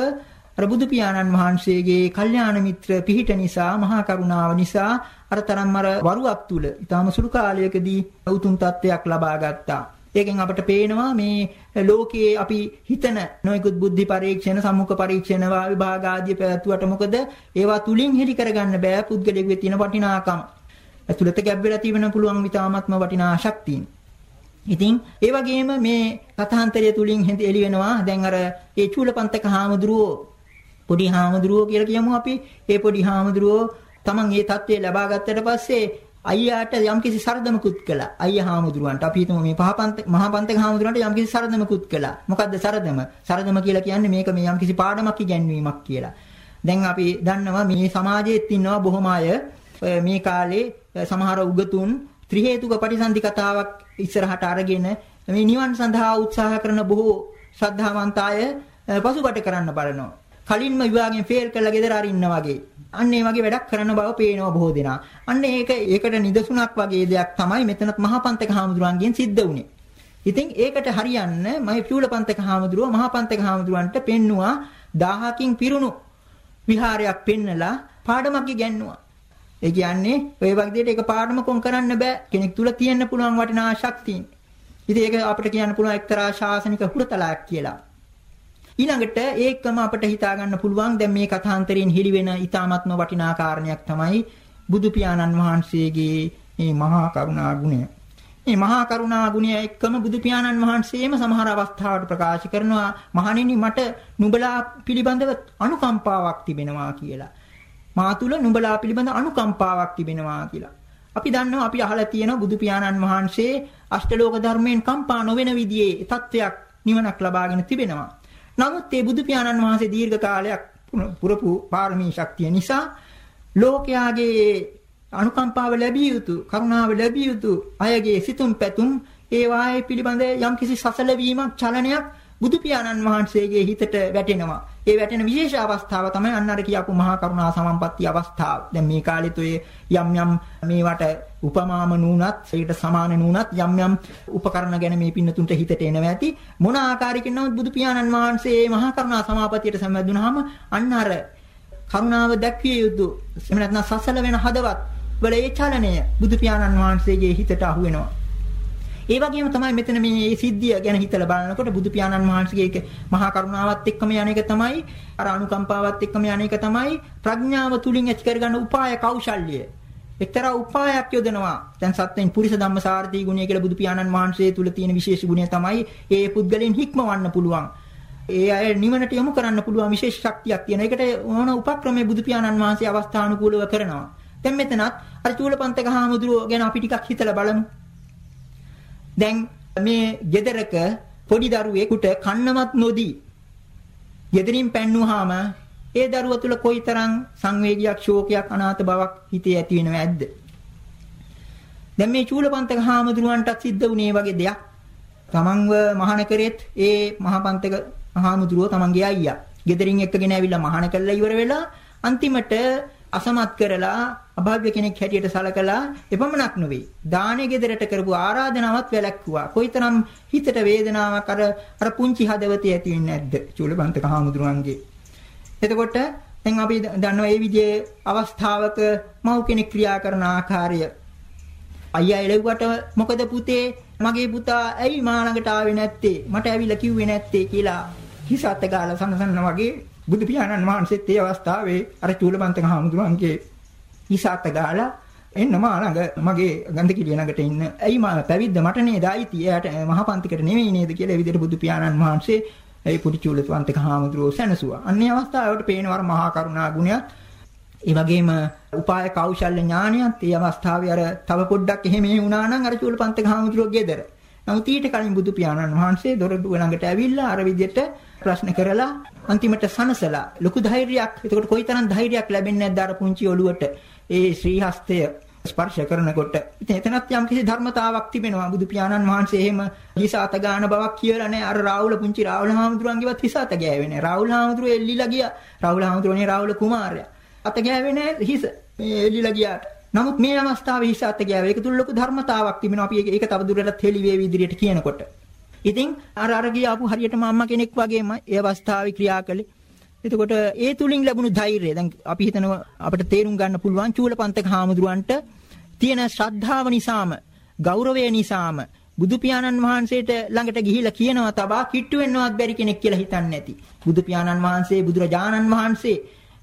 අර බුදු පියාණන් වහන්සේගේ කල්යාණ මිත්‍ර පිහිට නිසා මහා කරුණාව නිසා අර තරම් අර වරුවක් තුල ඊටාම සුළු කාලයකදී උතුම් තත්වයක් ලබා ගත්තා. ඒකෙන් අපට පේනවා මේ ලෝකයේ අපි හිතන නොයෙකුත් බුද්ධි පරීක්ෂණ සම්මුඛ පරීක්ෂණ විභාග ආදී පැවැත්වුවට මොකද ඒවා තුලින් හෙලි කරගන්න බෑ පුද්ගලයෙකුගේ තියෙන වටිනාකම. ඇතුළත ගැබ් වෙලා තියෙන පුළුවන් විතාමත්ම වටිනා ශක්තියින්. ඉතින් ඒ වගේම මේ කථාන්තරය තුලින් එළි වෙනවා දැන් අර ඒ චූලපන්තක හාමුදුරුවෝ පොඩි හාමුදුරුවෝ කියලා කියමු අපි. ඒ පොඩි හාමුදුරුවෝ Taman මේ தත්ත්වය ලබා ගත්තට පස්සේ අයියාට යම්කිසි සරදමකුත් කළා. අයියා හාමුදුරුවන්ට අපි හිතමු මේ පහපන්ත මහපන්තක හාමුදුරුවන්ට යම්කිසි සරදමකුත් කළා. මොකද්ද සරදම? සරදම කියලා කියන්නේ මේක මේ යම්කිසි පාඩමක් ඉගැන්වීමක් කියලා. දැන් අපි දන්නවා මේ සමාජයේත් ඉන්නවා බොහොම අය මේ කාලේ සමහර උගතුන් ත්‍රි හේතුක පටිසන්ධි කතාවක් ඉස්සරහට අරගෙන මේ නිවන් සඳහා උත්සාහ කරන බොහෝ ශ්‍රද්ධාවන්ත අය පසුබට කරන්න බලනවා. කලින්ම විභාගයෙන් ෆේල් කරලා ගෙදර අරින්න වගේ. අන්න ඒ වගේ වැඩක් කරන බව පේනවා බොහෝ දෙනා. අන්න ඒක ඒකට නිදසුණක් වගේ දෙයක් තමයි මෙතනත් මහපන්තක හාමුදුරන්ගෙන් සිද්ධ වුනේ. ඉතින් ඒකට හරියන්න මම චූලපන්තක හාමුදුරුව මහපන්තක හාමුදුරන්ට පෙන්නවා 1000කින් පිරුණු විහාරයක් පෙන්නලා පාඩමක් ඉගැන්නුවා. ඒ කියන්නේ ඔය වගේ දෙයක ඒක පාඩමකොන් කරන්න බෑ. කෙනෙක් තුල තියෙන්න පුළුවන් වටිනා ශක්තියින්. ඉතින් ඒක අපිට කියන්න පුළුවන් එක්තරා ශාසනික හුරතලයක් කියලා. ඊළඟට ඒකම අපිට හිතා ගන්න පුළුවන් දැන් මේ කථාන්තරයෙන් හිලිවෙන ඊ타ත්ම වටිනා කාරණයක් තමයි බුදු පියාණන් වහන්සේගේ මේ මහා කරුණා ගුණය. මේ මහා කරුණා ගුණය එක්කම බුදු පියාණන් වහන්සේම සමහර අවස්ථාවට ප්‍රකාශ කරනවා මහණෙනි මට නුඹලා පිළිබඳව අනුකම්පාවක් තිබෙනවා කියලා. මා තුල නුඹලා පිළිබඳ අනුකම්පාවක් තිබෙනවා කියලා. අපි දන්නවා අපි අහලා තියෙනවා බුදු පියාණන් වහන්සේ අෂ්ටලෝක ධර්මයෙන් කම්පා නොවන විදිහේ තත්වයක් නිවනක් ලබාගෙන තිබෙනවා. නමුත් මේ බුදු පියාණන් වහන්සේ දීර්ඝ කාලයක් පුරපු පාරමී ශක්තිය නිසා ලෝකයාගේ අනුකම්පාව ලැබිය යුතු කරුණාව ලැබිය යුතු අයගේ සිතුම් පැතුම් ඒ වායේ පිළිබඳ යම්කිසි සසල වීමක් චලනයක් බුදු පියාණන් වහන්සේගේ හිතට වැටෙනවා. ඒ වැටෙන විශේෂ අවස්ථාව තමයි අන්න අර කියපු මහා කරුණා සමම්පත්ති අවස්ථාව. දැන් මේ කාලෙත් ඔය යම් යම් මේවට උපමාම නුනත් ඒකට සමාන නුනත් යම් යම් උපකරණ ගැන මේ පින්නතුන්ට හිතට එනවා ඇති. මොන ආකාරයකින් නමුත් බුදු පියාණන් වහන්සේ මහා කරුණා සමාපත්තියට සම්බන්ධුනහම අන්න අර කරුණාව දැක්විය යුතු එහෙම නැත්නම් සසල වෙන හදවත් වල ඒ චලනය බුදු පියාණන් වහන්සේගේ හිතට අහු වෙනවා. ඒ වගේම තමයි මෙතන මේ සිද්ධිය ගැන හිතලා බලනකොට බුදු පියාණන් වහන්සේගේ මහා කරුණාවත් එක්කම යන එක තමයි අර අනුකම්පාවත් එක්කම යන එක තමයි ප්‍රඥාව තුලින් ඇති කරගන්න උපාය කෞශල්‍ය. එක්තරා උපායක් යොදනවා. දැන් සත්‍යෙන් පුරිස ධම්මසාරදී ගුණය කියලා බුදු පියාණන් වහන්සේ තුල තියෙන විශේෂ ගුණය තමයි ඒ පුද්ගලයන් හික්මවන්න පුළුවන්. ඒ අය නිවනට යොමු කරන්න පුළුවන් විශේෂ ශක්තියක් තියෙන. ඒකට ඕන උපක්‍රමයේ බුදු පියාණන් වහන්සේ අවස්ථානුකූලව කරනවා. දැන් මෙතනත් අර චූලපන්තක හාමුදුරුවෝ ගැන අපි ටිකක් හිතලා බලමු. දැන් මේ ගෙදරක පොඩි දරුවෙකුට කන්නවත් නොදී ගෙදරින් පැන්නුවාම ඒ දරුවා තුල කොයිතරම් සංවේගයක් ශෝකයක් අනාථ බවක් හිතේ ඇති වෙනව ඇද්ද? දැන් මේ චූලපන්තක හාමුදුරුවන්ටත් සිද්ධ වුණේ වගේ දෙයක්. තමන්ව මහාන කරෙත් ඒ මහපන්තක හාමුදුරුවෝ තමන්ගේ අයියා. ගෙදරින් එක්කගෙන ඇවිල්ලා මහාන කළා ඉවර වෙලා අන්තිමට අසමත් කරලා අභාව්‍ය කෙනෙක් හැටියට සලකලා එපමණක් නෙවෙයි දානේ ගෙදරට කරපු ආරාධනාවත් වැළැක්වුවා. කොයිතරම් හිතට වේදනාවක් අර අර පුංචි හදවතේ ඇති වෙන්නේ නැද්ද? චූලබන්තක හාමුදුරුවන්ගේ. එතකොට දැන් අපි දන්නවා මේ විදිහේ අවස්ථාවක මව් කෙනෙක් ක්‍රියා කරන ආකාරය. අයියා එළෙව්වට මොකද පුතේ මගේ පුතා ඇයි මා ළඟට ආවේ නැත්තේ? මට ඇවිල්ලා කිව්වේ නැත්තේ කියලා හිස අත ගාලා සනසන්න වගේ බුදු පියාණන් වහන්සේත් ඒ අවස්ථාවේ අර චූලබන්තක හාමුදුරුවන්ගේ ඉසాత ගාලා එන්න මා ළඟ මගේ ගන්ධකිලිය ළඟට ඉන්න. ඇයි මා පැවිද්ද මට නේද අයිති? එයාට මහපන්තිකට නෙවෙයි නේද කියලා ඒ විදිහට බුදු පියාණන් වහන්සේ ඒ පුටිචූලතුන්තික හාමුදුරුවෝ සැනසුවා. අන්නේ අවස්ථාවට පේනවර මහා කරුණා ගුණයත් ඒ වගේම උපාය කෞශල්‍ය ඥානියත් ඒ අවස්ථාවේ අර තව පොඩ්ඩක් එහෙම එහෙ වුණා නම් අර චූලපන්තික හාමුදුරුවෝ ගෙදර. නමුත් ඊට කලින් බුදු පියාණන් වහන්සේ දොරටුව ළඟට ඇවිල්ලා අර විදිහට ප්‍රශ්න කරලා අන්තිමට සනසලා ලොකු ධෛර්යයක්. එතකොට කොයිතරම් ධෛර්යයක් ලැබෙන්නේ නැද්ද අර පුංචි ඔළුවට? ඒ ශ්‍රී හස්තය ස්පර්ශ කරනකොට ඉතින් එතනත් යම් කිසි ධර්මතාවක් තිබෙනවා. බුදු පියාණන් වහන්සේ එහෙම හිස අත ගන්න බවක් කියලා නෑ. අර රාහුල පුංචි රාහුල හාමුදුරුවන්ගේවත් හිස අත ගෑවේ නෑ. රාහුල හාමුදුරුවෝ එල්ලිලා ගියා. රාහුල හාමුදුරුවනේ රාහුල කුමාරයා. අත ගෑවේ නෑ හිස. මේ එල්ලිලා ගියාට. නමුත් මේ අවස්ථාවේ හිස අත ගෑවේ. ඒක තුල ලොකු ධර්මතාවක් තිබෙනවා. අපි ඒක තව දුරටත් හෙළි වේවි ඉදිරියට කියනකොට. ඉතින් අර අර ගියාපු හරියටම අම්මා කෙනෙක් වගේම ඒ අවස්ථාවේ ක්‍රියා කළේ. එතකොට ඒ තුලින් ලැබුණු ධෛර්යය දැන් අපි හිතනවා අපිට තේරුම් ගන්න පුළුවන් චූලපන්තක හාමුදුරුවන්ට තියෙන ශ්‍රද්ධාව නිසාම ගෞරවය නිසාම බුදු පියාණන් වහන්සේට ළඟට ගිහිලා කියනවා තබා කිට්ටු වෙන්නවත් බැරි කෙනෙක් කියලා හිතන්නේ නැති. බුදු පියාණන් වහන්සේ බුදුරජාණන් වහන්සේ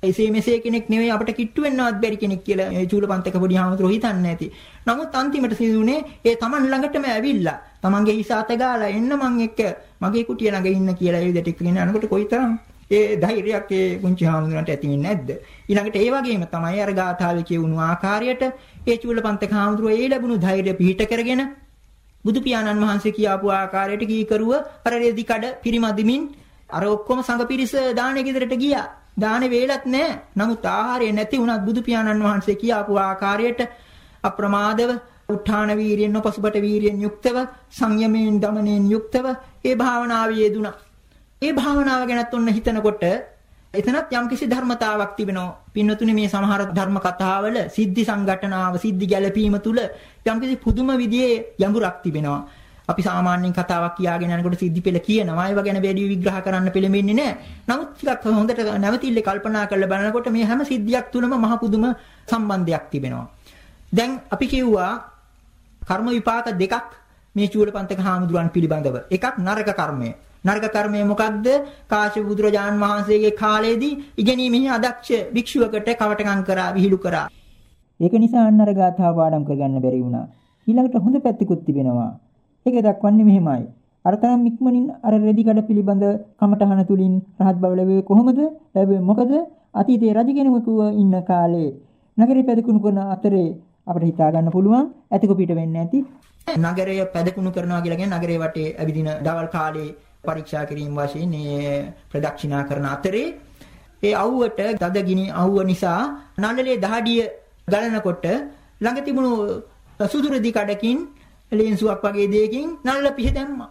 එසේ මෙසේ කෙනෙක් නෙවෙයි අපිට කිට්ටු වෙන්නවත් බැරි කෙනෙක් කියලා මේ චූලපන්තක පොඩි හාමුදුරුවෝ හිතන්නේ නැති. නමුත් අන්තිමට සිදුුනේ ඒ Taman ළඟටම ඇවිල්ලා Tamanගේ හිස අත ගාලා එන්න මං එක්ක මගේ කුටිය ළඟ ඉන්න කියලා ඒ විදිහට එක්කගෙන යනකොට කොයිතරම් ඒ ධෛර්යයක් ඒ පුංචි හාමුදුරන්ට ඇති වෙන්නේ නැද්ද? ඊළඟට ඒ වගේම තමයි අර ගාථාවේ කියවුණු ආකාරයට ඒ චූලපන්තක හාමුදුරුවෝ ඒ ලැබුණු ධෛර්යය පිහිට කරගෙන බුදු පියාණන් වහන්සේ කියාපු ආකාරයට කීකරුව අර රෙදි කඩ පිරිමදිමින් අර ඔක්කොම සංඝ පිරිස දානේ ගෙදරට ගියා. දානේ වේලත් නැහැ. නමුත් ආහාරය නැති වුණත් බුදු පියාණන් වහන්සේ කියාපු ආකාරයට අප්‍රමාදව උත්හාන වීරියෙන් නොපසුබට වීරියෙන් යුක්තව සංයමයෙන් දමනයෙන් යුක්තව ඒ භාවනාවේ යෙදුණා. ඒ භාවනාව ගැනත් ඔන්න හිතනකොට එතනත් යම්කිසි ධර්මතාවක් තිබෙනවා. පින්නතුනේ මේ සමහර ධර්ම කතාවල සිද්ධි සංගඨනාව සිද්ධි ගැළපීම තුල යම්කිසි පුදුම විදිහේ යඟුරක් තිබෙනවා. අපි සාමාන්‍යයෙන් කතාවක් කියාගෙන යනකොට සිද්ධි පෙළ කියනවා. ඒව ගැන වැඩි විග්‍රහ කරන්න පෙළඹෙන්නේ නැහැ. නමුත් ටිකක් හොඳට නැවතිල්ල කල්පනා කරලා බලනකොට මේ හැම සිද්ධියක් තුලම මහ පුදුම සම්බන්ධයක් තිබෙනවා. දැන් අපි කිව්වා කර්ම විපාක දෙකක් මේ චූලපන්තක හාමුදුරන් පිළිබඳව. එකක් නරක කර්මය. නරක කර්මය මොකක්ද? කාශ්‍යප බුදුරජාන් වහන්සේගේ කාලයේදී ඉගෙනීමෙහි අදක්ෂ භික්ෂුවකට කවටකම් කරා විහිළු කරා. ඒක නිසා අන්නර ගාථා පාඩම් කරගන්න බැරි වුණා. ඊළඟට හොඳ පැතිකුත් තිබෙනවා. ඒක දක්වන්නේ මෙහෙමයි. අර තරම් ඉක්මනින් අර රෙදි කඩ පිළිබඳ කමඨහන තුලින් රහත් බව ලැබුවේ කොහොමද? ලැබුවේ මොකද? අතීතයේ රජ කෙනෙකුව ඉන්න කාලේ නගරේ පැදකුණු කරන අතරේ අපිට හිතා ගන්න පුළුවන් ඇතිකො පිට වෙන්නේ නැති නගරය පැදකුණු කරනවා කියලා කියන්නේ නගරේ වටේ ඇවිදින දවල් කාලේ පරීක්ෂා කිරීම වශයෙන් මේ ප්‍රදක්ෂිනා කරන අතරේ ඒ අවුවට තද ගිනි අවුව නිසා නළලේ දහඩිය ගලනකොට ළඟ තිබුණු සුදුරදි කඩකින් ලේන්සුවක් වගේ දෙයකින් නල්ල පිහ දැම්මා.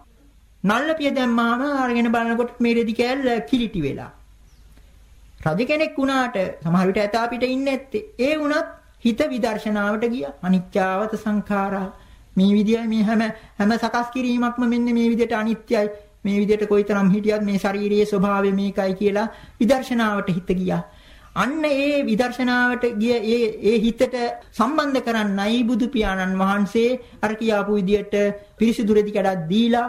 නල්ල පිහ දැම්මාම අරගෙන බලනකොට මේ රෙදි කෑල්ල කිලිටි වෙලා. රජ කෙනෙක් වුණාට සමහර විට ඇතා පිට ඉන්නේ නැත්තේ. ඒ වුණත් හිත විදර්ශනාවට ගියා. අනිත්‍යවත සංඛාරා. මේ විදියයි මේ හැම හැම සකස් කිරීමක්ම මෙන්න මේ විදියට අනිත්‍යයි. මේ විදියට කොයිතරම් හිටියත් මේ ශාරීරියේ ස්වභාවය මේකයි කියලා විදර්ශනාවට හිත ගියා. අන්න ඒ විදර්ශනාවට ගිය ඒ ඒ හිතට සම්බන්ධ කරන්නයි බුදු පියාණන් වහන්සේ අර කියාපු විදියට පිරිසිදු රෙදි කඩක් දීලා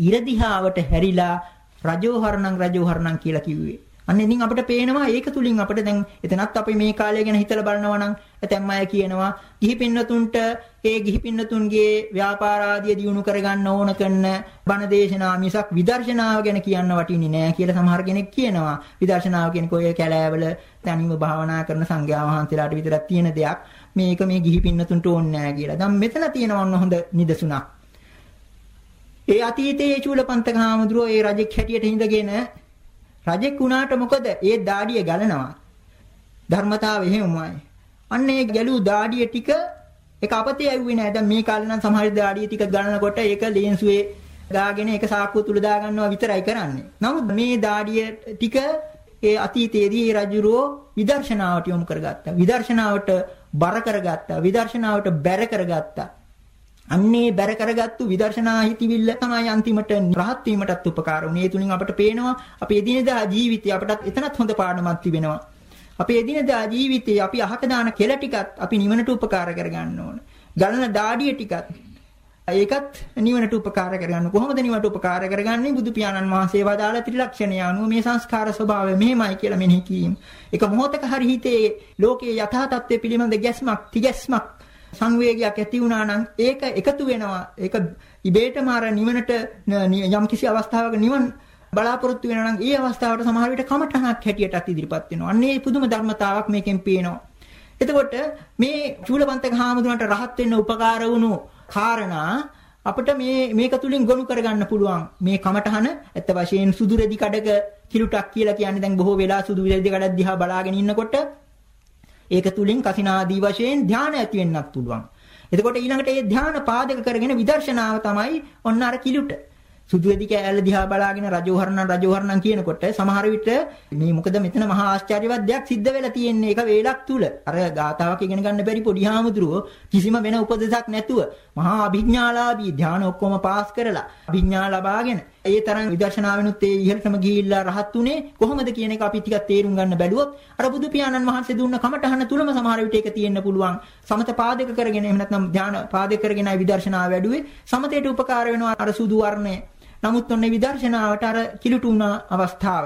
ඉර දිහාවට හැරිලා රජෝහරණං රජෝහරණං කියලා කිව්වේ. අන්න ඉතින් අපිට පේනවා ඒක තුලින් අපිට දැන් එතනත් අපි මේ කාලය ගැන හිතලා බලනවා නම් ඇතැම් අය කියනවා ගිහි පින්නතුන්ට ඒ ගිහි පින්නතුන්ගේ ව්‍යාපාර ආදිය දියුණු කරගන්න ඕන කරන බණ දේශනා මිසක් විදර්ශනාව ගැන කියන්න වටින්නේ නෑ කියලා සමහර කෙනෙක් කියනවා. විදර්ශනාව කියන්නේ කොයි කැලෑවල තනියම භාවනා කරන සංඝයා වහන්සේලාට විතරක් තියෙන දෙයක්. මේක මේ ගිහි පින්නතුන්ට ඕනේ නෑ කියලා. දැන් මෙතන තියෙනවා හොඳ නිදසුණක්. ඒ අතීතයේ චූලපන්තක හාමුදුරුවෝ ඒ රජෙක් හැටියට ඉඳගෙන රජෙක් වුණාට මොකද? ඒ දාඩිය ගලනවා. ධර්මතාව එහෙමමයි. අන්න ඒ ගැලූ දාඩිය ටික ඒක අපතේ ඇව්වේ නෑ. දැන් මේ කාලේ නම් සමහර දාඩිය ටික ගලනකොට ඒක ලේන්සුවේ දාගෙන ඒක සාක්කුව තුල දා ගන්නවා විතරයි කරන්නේ. නමුත් මේ දාඩිය ටික ඒ අතීතයේදී ඒ රජුරෝ විදර්ශනාවට යොමු කරගත්තා. විදර්ශනාවට බර කරගත්තා. විදර්ශනාවට බැර කරගත්තා. අන්නේ බැර කරගත්තු විදර්ශනා හිතිවිල්ල තමයි අන්තිමට රහත් වීමටත් උපකාර වුනේ. ඒ තුලින් අපට පේනවා අපේ එදිනෙදා ජීවිතය අපටත් එතනත් හොඳ පාඩමක් තිබෙනවා. අපේ එදිනෙදා ජීවිතේ අපි අහක දාන කෙල ටිකත් අපි නිවනට උපකාර කරගන්න ඕන. ගලන දාඩිය ටිකත් ඒකත් නිවනට උපකාර කරගන්න. කොහොමද නිවනට උපකාර කරගන්නේ? බුදු පියාණන් වහන්සේ වදාළ ත්‍රිලක්ෂණය අනුව මේ සංස්කාර ස්වභාවය මෙහෙමයි කියලා මෙනෙහි කීම. එක මොහොතක හරි හිතේ ලෝකයේ යථා තත්ත්වය පිළිබඳ ගැස්මක්, තිගැස්මක් සංවේගයක් ඇති වුණා නම් ඒක එකතු වෙනවා. ඒක ඉබේටම අර නිවනට යම් කිසි අවස්ථාවක නිවන බලාපොරොත්තු වෙනවා නම් ඒ අවස්ථාවට සමහර විට කමඨහනක් හැටියටත් ඉදිරිපත් වෙනවා. අන්න ඒ පුදුම ධර්මතාවක් මේකෙන් පේනවා. එතකොට මේ චූලපන්තක හාමුදුරන්ට රහත් වෙන්න උපකාර වුණු කාරණා අපිට මේ මේක තුලින් ගොනු කරගන්න පුළුවන් මේ කමඨහන ඇත්ත වශයෙන් සුදු රෙදි කඩක කිලුටක් කියලා කියන්නේ දැන් බොහෝ වෙලා සුදු රෙදි කඩක් දිහා බලාගෙන ඉන්නකොට ඒක තුලින් කසිනාදී වශයෙන් ධානය ඇති වෙන්නත් පුළුවන්. එතකොට ඊළඟට මේ ධාන පාදක කරගෙන විදර්ශනාව තමයි ඔන්න අර කිලුට. සුදු වෙදි කෑල්ල දිහා බලාගෙන රජෝහරණන් රජෝහරණන් කියනකොට සමහර විට මේ මොකද මෙතන මහා ආශ්චර්යවත් දෙයක් සිද්ධ වෙලා තියෙන්නේ ඒක වේලක් තුල අර ගාතාවක් ඉගෙන ගන්න බැරි පොඩි හාමුදුරුවෝ කිසිම වෙන උපදෙසක් නැතුව මහා අභිඥාලාභී ධානය ඔක්කොම පාස් කරලා අභිඥා ලබාගෙන ඒ තරම් විදර්ශනාවෙනුත් ඒ ඉහළටම ගිහිල්ලා රහත් උනේ කොහොමද කියන එක අපි ටිකක් තේරුම් ගන්න බැලුවොත් අර බුදු පියාණන් වහන්සේ දුන්න කමඨහන තුලම සමහර විට ඒක තියෙන්න පුළුවන් සමත පාදක කරගෙන එහෙම නැත්නම් ධාන පාදක කරගෙනයි විදර්ශනාව වැඩුවේ සමතේට උපකාර වෙනවා අර සුදු වර්ණය නමුත් ඔන්නේ විදර්ශනාවට අර කිලුට වුණ අවස්ථාව.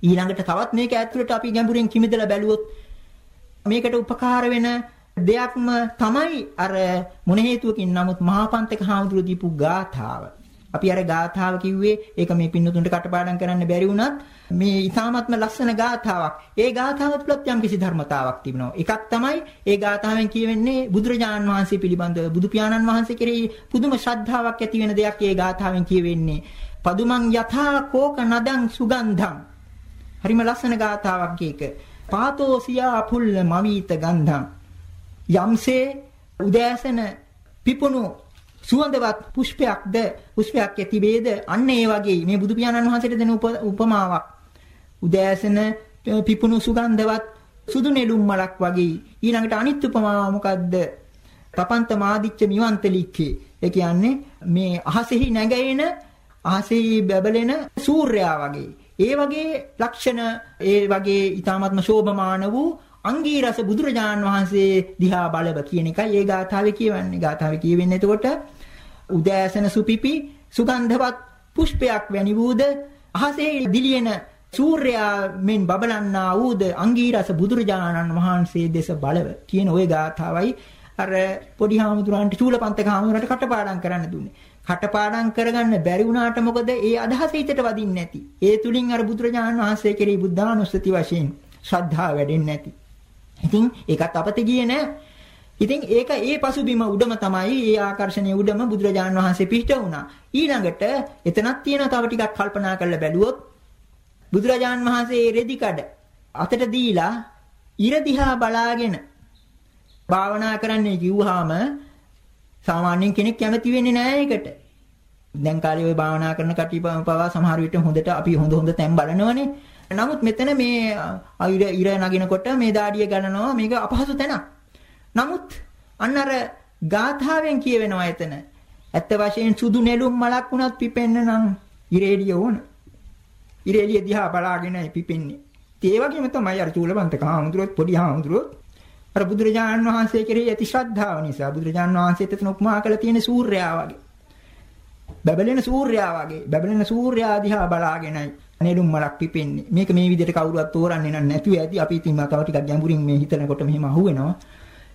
ඊළඟට තවත් මේක ඇතුළට අපි ගැඹුරින් කිමිදලා බැලුවොත් මේකට උපකාර වෙන දෙයක්ම තමයි අර මොන හේතුවකින් නමුත් මහාපන්තක හාමුදුරු දීපු ගාථාව. අපි අර ගාථාව කිව්වේ ඒක මේ පින්නතුන්ට කටපාඩම් කරන්න බැරි වුණත් මේ ඊ타ත්ම ලස්සන ගාථාවක්. ඒ ගාථාව තුලත් යම් කිසි ධර්මතාවක් තිබෙනවා. එකක් තමයි ඒ ගාථාවෙන් කියවෙන්නේ බුදුරජාණන් වහන්සේ පිළිබඳව බුදු පියාණන් වහන්සේ කෙරෙහි පුදුම ශ්‍රද්ධාවක් ඇති වෙන දෙයක් ඒ ගාථාවෙන් කියවෙන්නේ. පදුමන් යථා කෝක නදං සුගන්ධං. හරිම ලස්සන ගාථාවක් ඒක. පාතෝසියා පුල්ල මවීත ගන්ධං. යම්සේ උදෑසන පිපුණු සුවඳවත් පුෂ්පයක්ද පුෂ්පයක් ඇතිවේද අන්න ඒ වගේ. මේ බුදු පියාණන් වහන්සේට දෙන උපමාවක්. උදෑසන පිපුණු සුගන්ධවත් සුදු නෙළුම් මලක් වගේ. ඊළඟට අනිත් උපමාව මොකද්ද? පපන්ත මාදිච්ච මිවන්තලික්කේ ඒ කියන්නේ මේ අහසෙහි නැගෙන අහසෙහි බබලෙන සූර්යයා වගේ. ඒ වගේ ලක්ෂණ ඒ වගේ ඊ타ත්ම ශෝභමාන වූ අංගීරස බුදුරජාන් වහන්සේ දිහා බලව කියන එකයි ඒ ගාථාවේ කියවන්නේ. ගාථාවේ කියවෙන්නේ එතකොට උදෑසන සුපිපි සුගන්ධවත් පුෂ්පයක් වැනි වූද අහසේ දිලියෙන සූර්යයා මෙන් බබලන්නා වූද අංගීරස බුදුරජාණන් වහන්සේ දෙස බලව කියන ওই ගාථාවයි අර පොඩි හාමුදුරන්ට චූලපන්තක හාමුදුරන්ට කටපාඩම් කරන්න දුන්නේ. කටපාඩම් කරගන්න බැරි වුණාට මොකද ඒ අදහස හිතට වදින්නේ නැති. ඒ තුලින් අර බුදුරජාණන් වහන්සේ කෙරෙහි බුද්ධානුස්සති වශයෙන් ශ්‍රද්ධාව වැඩෙන්නේ නැති. ඉතින් ඒකත් අපතේ ගියේ නෑ. ඉතින් ඒක ඒ පසුබිම උඩම තමයි ඒ ආකර්ෂණයේ උඩම බුදුරජාන් වහන්සේ පිහිට වුණා. ඊළඟට එතනක් තියෙන තව ටිකක් කල්පනා කරලා බැලුවොත් බුදුරජාන් වහන්සේ රෙදි කඩ අතට දීලා ඉර දිහා බලාගෙන භාවනා කරන්නයි කිව්වහම සාමාන්‍යයෙන් කෙනෙක් කැමති වෙන්නේ නැහැ ඒකට. දැන් කාලේ ওই භාවනා කරන කටි පවා සමහර විට හොඳට අපි හොඳ හොඳ තැන් බලනවනේ. නමුත් මෙතන මේ ඉර ඉර නගිනකොට මේ දාඩිය ගලනවා මේක අපහසු තැනක්. නමුත් අන්න අර ගාථාවෙන් කියවෙනවා එතන. ඇත්ත වශයෙන් සුදු නෙළුම් මලක් වුණත් පිපෙන්න නම් ඉරේලිය ඕන. ඉරේලිය දිහා බලාගෙනයි පිපෙන්නේ. ඒ වගේම තමයි අර චූලවන්තක හාමුදුරුවොත් පොඩි හාමුදුරුවොත් අර බුදුරජාණන් වහන්සේ කෙරෙහි ඇති ශ්‍රද්ධාව නිසා බුදුරජාණන් වහන්සේත් එතන උපමා කළ තියෙන සූර්යයා වගේ. බබලෙන සූර්යයා වගේ බබලෙන සූර්යයා දිහා බලාගෙනයි නෙළුම් මලක් පිපෙන්නේ. මේක මේ විදිහට කවුරුවත් තෝරන්නේ නැතුව ඇති අපි ඉතින් තව ටිකක් ගැඹුරින් මේ හිතනකොට මෙහෙම අහුවෙනවා.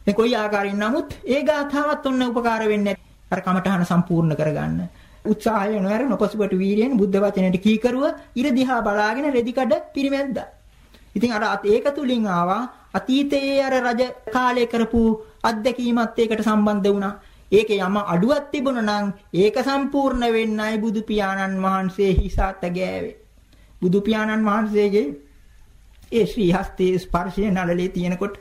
මේ කොයි ආකාරයෙන් නමුත් ඒ ගාථාවත් ඔන්න උපකාර වෙන්නේ අර කමඨහන සම්පූර්ණ කරගන්න. උත්සාහය නොවර නොපසුබට වීර්යයෙන් බුද්ධ වචනයට කීකරුව ඉර දිහා බලාගෙන රෙදි කඩ පිරිමැද්දා. ඉතින් අර ඒක තුලින් ආවා අතීතයේ අර රජ කාලේ කරපු අත්දැකීමත් ඒකට සම්බන්ධ වුණා. ඒකේ යම අඩුවක් තිබුණා නම් ඒක සම්පූර්ණ වෙන්නයි බුදු පියාණන් වහන්සේ හිසాత ගෑවේ. බුදු පියාණන් වහන්සේගේ ඒ ශ්‍රී හස්තයේ ස්පර්ශය නළලේ තියෙනකොට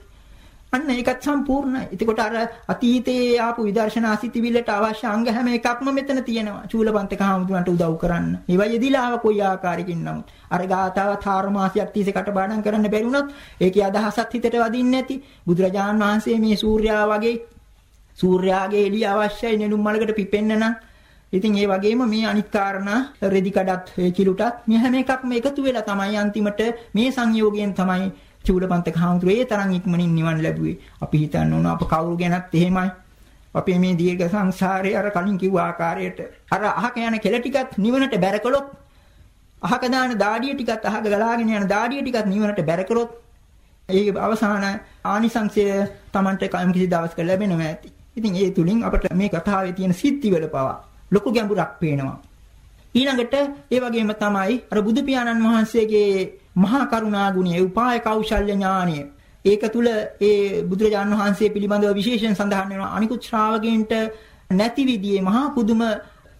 අන්න ඒකත් සම්පූර්ණයි. එතකොට අර අතීතයේ ආපු විදර්ශනා සිතිවිල්ලට අවශ්‍ය අංග හැම එකක්ම මෙතන තියෙනවා. චූලපන්තක හාමුදුරන්ට උදව් කරන්න. ඒවා යෙදිලා ආව කොයි ආකාරයකින් නමුත් අර ගාතාව තාර මාසයක් තිස්සේ කටපාඩම් කරන්න බැරි වුණත් ඒකේ අදහසත් හිතට වදින්නේ නැති. බුදුරජාන් වහන්සේ මේ සූර්යා වගේ සූර්යාගේ එළිය අවශ්‍යයි නෙළුම් මලකට පිපෙන්න නම් ඉතින් ඒ වගේම මේ අනිත් කාරණා රෙදි කඩත් ඒ කිලුටත් මේ හැම එකක්ම එකතු වෙලා තමයි අන්තිමට මේ සංයෝගයෙන් තමයි චූලපන්තක හාමුදුරුවෝ ඒ තරම් ඉක්මනින් නිවන් ලැබුවේ. අපි හිතන්න ඕන අප කවුරු ගැනත් එහෙමයි. අපේ මේ දීර්ඝ සංසාරේ අර කලින් කිව්ව ආකාරයට අර අහක යන කෙල ටිකත් නිවනට බැර කළොත් අහක දාන දාඩිය ටිකත් අහක ගලාගෙන යන දාඩිය ටිකත් නිවනට බැර කළොත් ඒ අවසාන ආනිසංසය Tamanට කම් කිසි දවසක ලැබෙනවා ඇති. ඉතින් ඒ තුලින් අපට මේ කතාවේ තියෙන සිද්ධිවල පවා ලොකු ගැඹුරක් පේනවා. ඊළඟට ඒ වගේම තමයි අර බුදු පියාණන් වහන්සේගේ මහා කරුණා ගුණය, උපාය කෞශල්‍ය ඥානය. ඒක තුල ඒ බුදුරජාණන් වහන්සේ පිළිබඳව විශේෂයෙන් සඳහන් වෙනවා අනිකුත් ශ්‍රාවකයන්ට නැති විදිහේ මහා පුදුම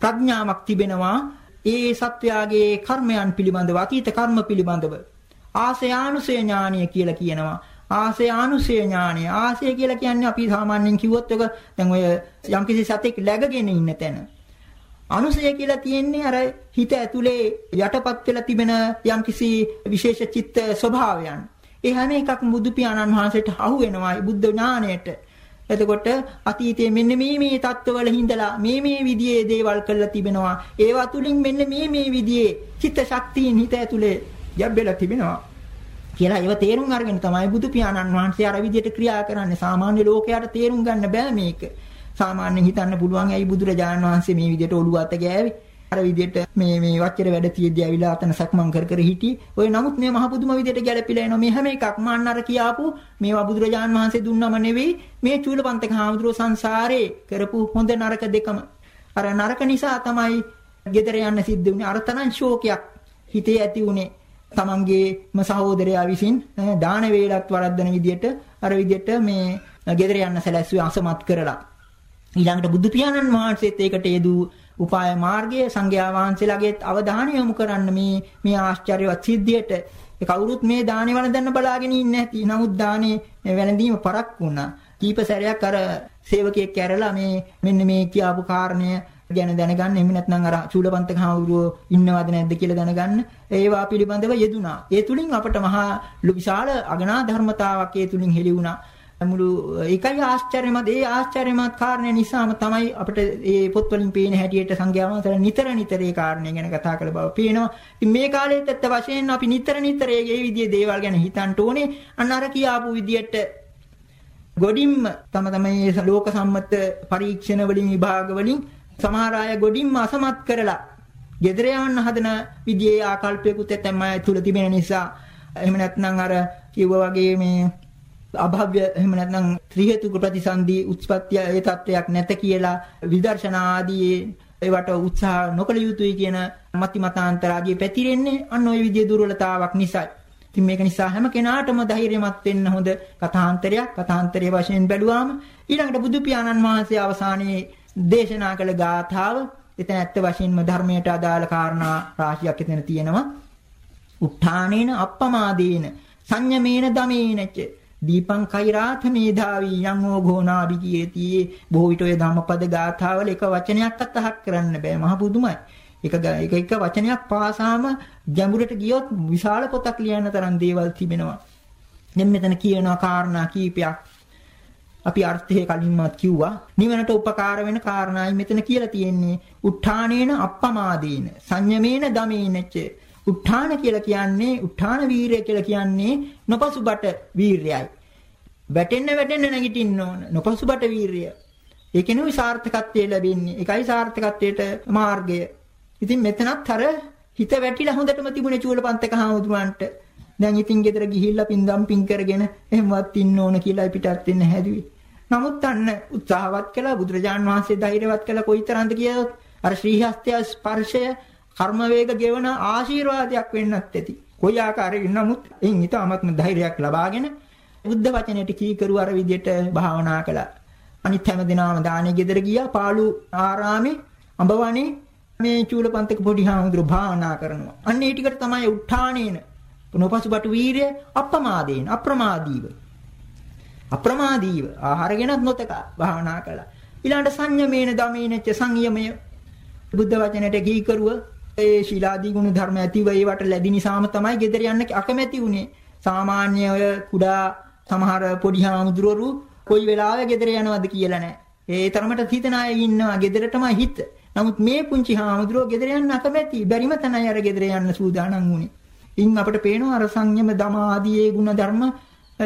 ප්‍රඥාවක් තිබෙනවා. ඒ සත්වයාගේ කර්මයන් පිළිබඳව, අතීත කර්ම පිළිබඳව ආසයානුසය ඥානය කියලා කියනවා. ආසයානුසය ඥානය. ආසය කියලා කියන්නේ අපි සාමාන්‍යයෙන් කිව්වොත් එක දැන් ඔය යම්කිසි සතෙක් läගගෙන ඉන්න තැන. අනුසය කියලා තියෙන්නේ අර හිත ඇතුලේ යටපත් වෙලා තිබෙන යම්කිසි විශේෂ චිත්ත ස්වභාවයන්. ඒ හැම එකක් බුදු පියාණන් වහන්සේට අහු වෙනවායි බුද්ධ ඥාණයට. එතකොට අතීතයේ මෙන්න මේ මේ தত্ত্বවල හිඳලා මේ මේ විදිහේ දේවල් කරලා තිබෙනවා. ඒවා තුලින් මෙන්න මේ මේ විදිහේ චිත්ත ශක්තියින් හිත ඇතුලේ යැබෙලා තිබෙනවා. කියලා ඒව තේරුම් අරගෙන තමයි බුදු පියාණන් වහන්සේ අර විදිහට ක්‍රියා කරන්නේ. සාමාන්‍ය ලෝකයට තේරුම් ගන්න බෑ මේක. සාමාන්‍යයෙන් හිතන්න පුළුවන් ඇයි බුදුරජාණන් වහන්සේ මේ විදිහට ඔළුව අත ගෑවේ අර විදිහට මේ මේ වච්චර වැඩ තියෙද්දි ඇවිල්ලා අතන සක්මන් කර කර හිටියේ. ඔය නමුත් මේ මහ පුදුම විදිහට ගැළපිලා එනවා. මේ හැම එකක්ම අන්න අර කියාපු මේවා බුදුරජාණන් වහන්සේ දුන්නම නෙවෙයි මේ චූලපන්තක හාමුදුරුවෝ සංසාරේ කරපු හොඳ නරක දෙකම. අර නරක නිසා තමයි ගෙදර යන්න සිද්ධ වුනේ. අර තරම් ශෝකයක් හිතේ ඇති වුනේ. තමන්ගේම සහෝදරයා විසින් දාන වේලත් වරද්දන විදිහට අර විදිහට මේ ගෙදර යන්න සැලැස්සුවේ අසමත් කරලා. ඊළඟට බුදු පියාණන් වහන්සේත් ඒකට යෙදූ උපාය මාර්ගයේ සංඝයා වහන්සේලාගේ අවධානය යොමු කරන්න මේ මේ ආශ්චර්යවත් සිද්ධියට ඒ කවුරුත් මේ දානේ වළඳන්න බලාගෙන ඉන්නේ නැති. නමුත් දානේ වැළඳීම පරක් වුණා. කීප සැරයක් අර සේවකයෙක් ඇරලා මේ මෙන්න මේ කියාපු කාරණය ගැන දැනගන්න එහෙම නැත්නම් අර චූලපන්තක හාමුදුරුවෝ ඉන්නවද නැද්ද කියලා දැනගන්න ඒවා පිළිබඳව යෙදුනා. ඒ තුලින් අපට මහා විශාල අගනා ධර්මතාවක් ඒ තුලින් හෙළි වුණා. මුළු ඒකයි ආශ්චර්යමත් ඒ ආශ්චර්යමත් කාරණේ නිසාම තමයි අපිට මේ පොත්වලින් පේන හැටියට සංඝයා වහන්සේලා නිතර නිතර ඒ කාරණේ ගැන කතා කළ බව පේනවා. ඉතින් මේ කාලෙත් ඇත්ත වශයෙන්ම අපි නිතර නිතර මේ විදිහේ දේවල් ගැන හිතන්න ඕනේ. අන්න අර කියාපු විදිහට ගොඩින්ම තම තමයි ලෝක සම්මත පරීක්ෂණ වලින් විභාග වලින් සමහර අය ගොඩින්ම අසමත් කරලා gedare යවන්න හදන විදිහේ ආකල්පයකුත් තමයි තුල තිබෙන නිසා එහෙම නැත්නම් අර කිව්වා වගේ මේ අභව්‍ය එහෙම නැත්නම් ත්‍රි හේතුක ප්‍රතිසන්දි උත්පත්ති ඒ තත්වයක් නැත කියලා විදර්ශනා ආදී ඒවට උත්සාහ නොකළ යුතුයි කියන මති මතාන්තර ආදී පැතිරෙන්නේ අන්න ওই විදිහේ දුර්වලතාවක් නිසා. ඉතින් මේක නිසා හැම කෙනාටම ධෛර්යමත් වෙන්න හොඳ කථාන්තරයක් කථාන්තරයේ වශයෙන් බැලුවාම ඊළඟට බුදු පියාණන් වහන්සේ අවසානයේ දේශනා කළ ගාථාව එතන ඇත්ත වශයෙන්ම ධර්මයට අදාළ කාරණා රාශියක් එතන තියෙනවා. උත්ථානේන අප්පමාදේන සංයමේන දමේනච දීපං කෛරාත මේධාවී යං ඕඝෝනා විජේති බොහෝ විට ඔය ධම්මපද ගාථාවල එක වචනයක්වත් අහක් කරන්න බෑ මහ පුදුමයි. එක එක එක වචනයක් පාසාම ගැඹුරට ගියොත් විශාල පොතක් ලියන්න තරම් දේවල් තිබෙනවා. දැන් මෙතන කියනවා කාරණා කීපයක්. අපි අර්ථය කලින්මත් කිව්වා. නිවනට උපකාර වෙන කාරණායි මෙතන කියලා තියෙන්නේ. උත්ථානේන අප්පමාදේන සංයමේන දමේනච. උත්ථාන කියලා කියන්නේ උත්ථාන වීරය කියලා කියන්නේ නොපසුබට වීරයයි. වැටෙන්න වැටෙන්න නැගිටින්න ඕන. නොපසුබට වීරය. ඒකෙනුයි සාර්ථකත්වය ලැබෙන්නේ. ඒකයි සාර්ථකත්වයට මාර්ගය. ඉතින් මෙතනත් අර හිත වැටිලා හොඳටම තිබුණේ චූලපන්තක හාමුදුරන්ට. දැන් ඉතින් ගෙදර ගිහිල්ලා පින්දම් පින් කරගෙන එහෙමවත් ඉන්න ඕන කියලා පිටත් වෙන්න හැදුවේ. නමුත් අන්න උත්සාහවත් කළා බුදුරජාන් වහන්සේ ධෛර්යවත් කළා කොයිතරම්ද කියොත් අර ශ්‍රී හස්තය ස්පර්ශය කර්ම වේග ගෙවන ආශිර්වාදයක් වෙන්නත් ඇති. කොයි ආකාරයකින් නමුත් එයින් ඊටමත්ම ධෛර්යයක් ලබාගෙන බුද්ධ වචනයට කීකරු අර විදියට භාවනා කළා. අනිත් හැම දිනම දානේ ගෙදර ගියා පාළු ආරාමේ අඹවණේ මේ චූලපන්තක පොඩි හාමුදුරු භාවනා කරනවා. අන්න ඒ ටිකට තමයි උත්ථානේන නොපසුබට වීරිය අප්‍රමාදේන අප්‍රමාදීව. අප්‍රමාදීව ආහාරගෙනත් නොතක භාවනා කළා. ඊළඟට සංයමේන දමේනච්ච සංයමය බුද්ධ වචනයට කීකරුව ඒ ශීලාදී ගුණ ධර්ම ඇතිව ඒවට ලැබි නිසාම තමයි ගෙදර යන්න අකමැති උනේ. සාමාන්‍ය ඔය කුඩා සමහර පොඩි හාමුදුරුවරු කොයි වෙලාවෙ ගෙදර යනවද කියලා නැහැ. ඒ තරමට හිතන අය ඉන්නවා ගෙදරටමයි හිත. නමුත් මේ පුංචි හාමුදුරුවෝ ගෙදර යන්න අකමැති. බැරිම තනයි අර ගෙදර යන්න සූදානම් වුනේ. ඉන් අපිට පේනවා අර සංයම දම ආදී ඒ ගුණ ධර්ම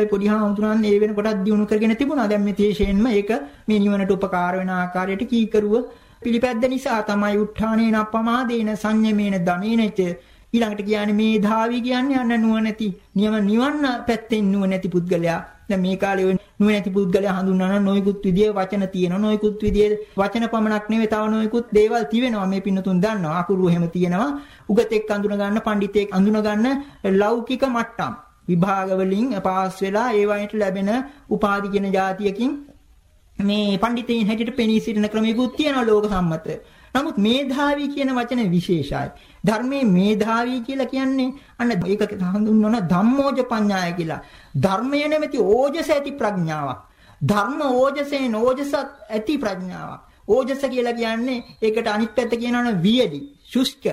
පොඩි හාමුදුරන් ඒ වෙනකොටත් දිනු කරගෙන තිබුණා. දැන් මේ තේෂයෙන්ම ඒක මේ නිවනට උපකාර වෙන ආකාරයට කීකරුව පිළිපැද්ද නිසා තමයි උත්ථානේන අපමාදේන සංයමේන දමේනච ඊළඟට කියන්නේ මේ ධාවි කියන්නේ අන්න නුවණැති නියම නිවන්න පැත්තෙන් නුවණැති පුද්ගලයා. දැන් මේ කාලේ ඔය නුවණැති පුද්ගලයා හඳුන්වන නොයෙකුත් විදියේ වචන තියෙනවා නොයෙකුත් විදියේ වචන පමණක් නෙවෙයි තව නොයෙකුත් දේවල් තිබෙනවා මේ පින්නතුන් දන්නවා. අකුරු එහෙම තියෙනවා. උගතෙක් අඳුන ගන්න පඬිතෙක් අඳුන ගන්න ලෞකික මට්ටම්. විභාග වලින් පාස් වෙලා ඒ වයින්ට ලැබෙන උපාධි කියන જાතියකින් මේ පඬිතෙයින් හැටියට පෙනී සිටින ක්‍රමයකුත් තියෙනවා ලෝක සම්මත. නමුත් මේධාවී කියන වචනේ විශේෂයි. ධර්මයේ මේධාවී කියලා කියන්නේ අන්න ඒක හඳුන්වන ධම්මෝජ පඤ්ඤාය කියලා. ධර්මය නැමැති ඕජස ඇති ප්‍රඥාවක්. ධර්ම ඕජසෙන් ඕජසත් ඇති ප්‍රඥාවක්. ඕජස කියලා කියන්නේ ඒකට අනිත් පැත්ත කියනවනේ වියලි, ශුෂ්ක.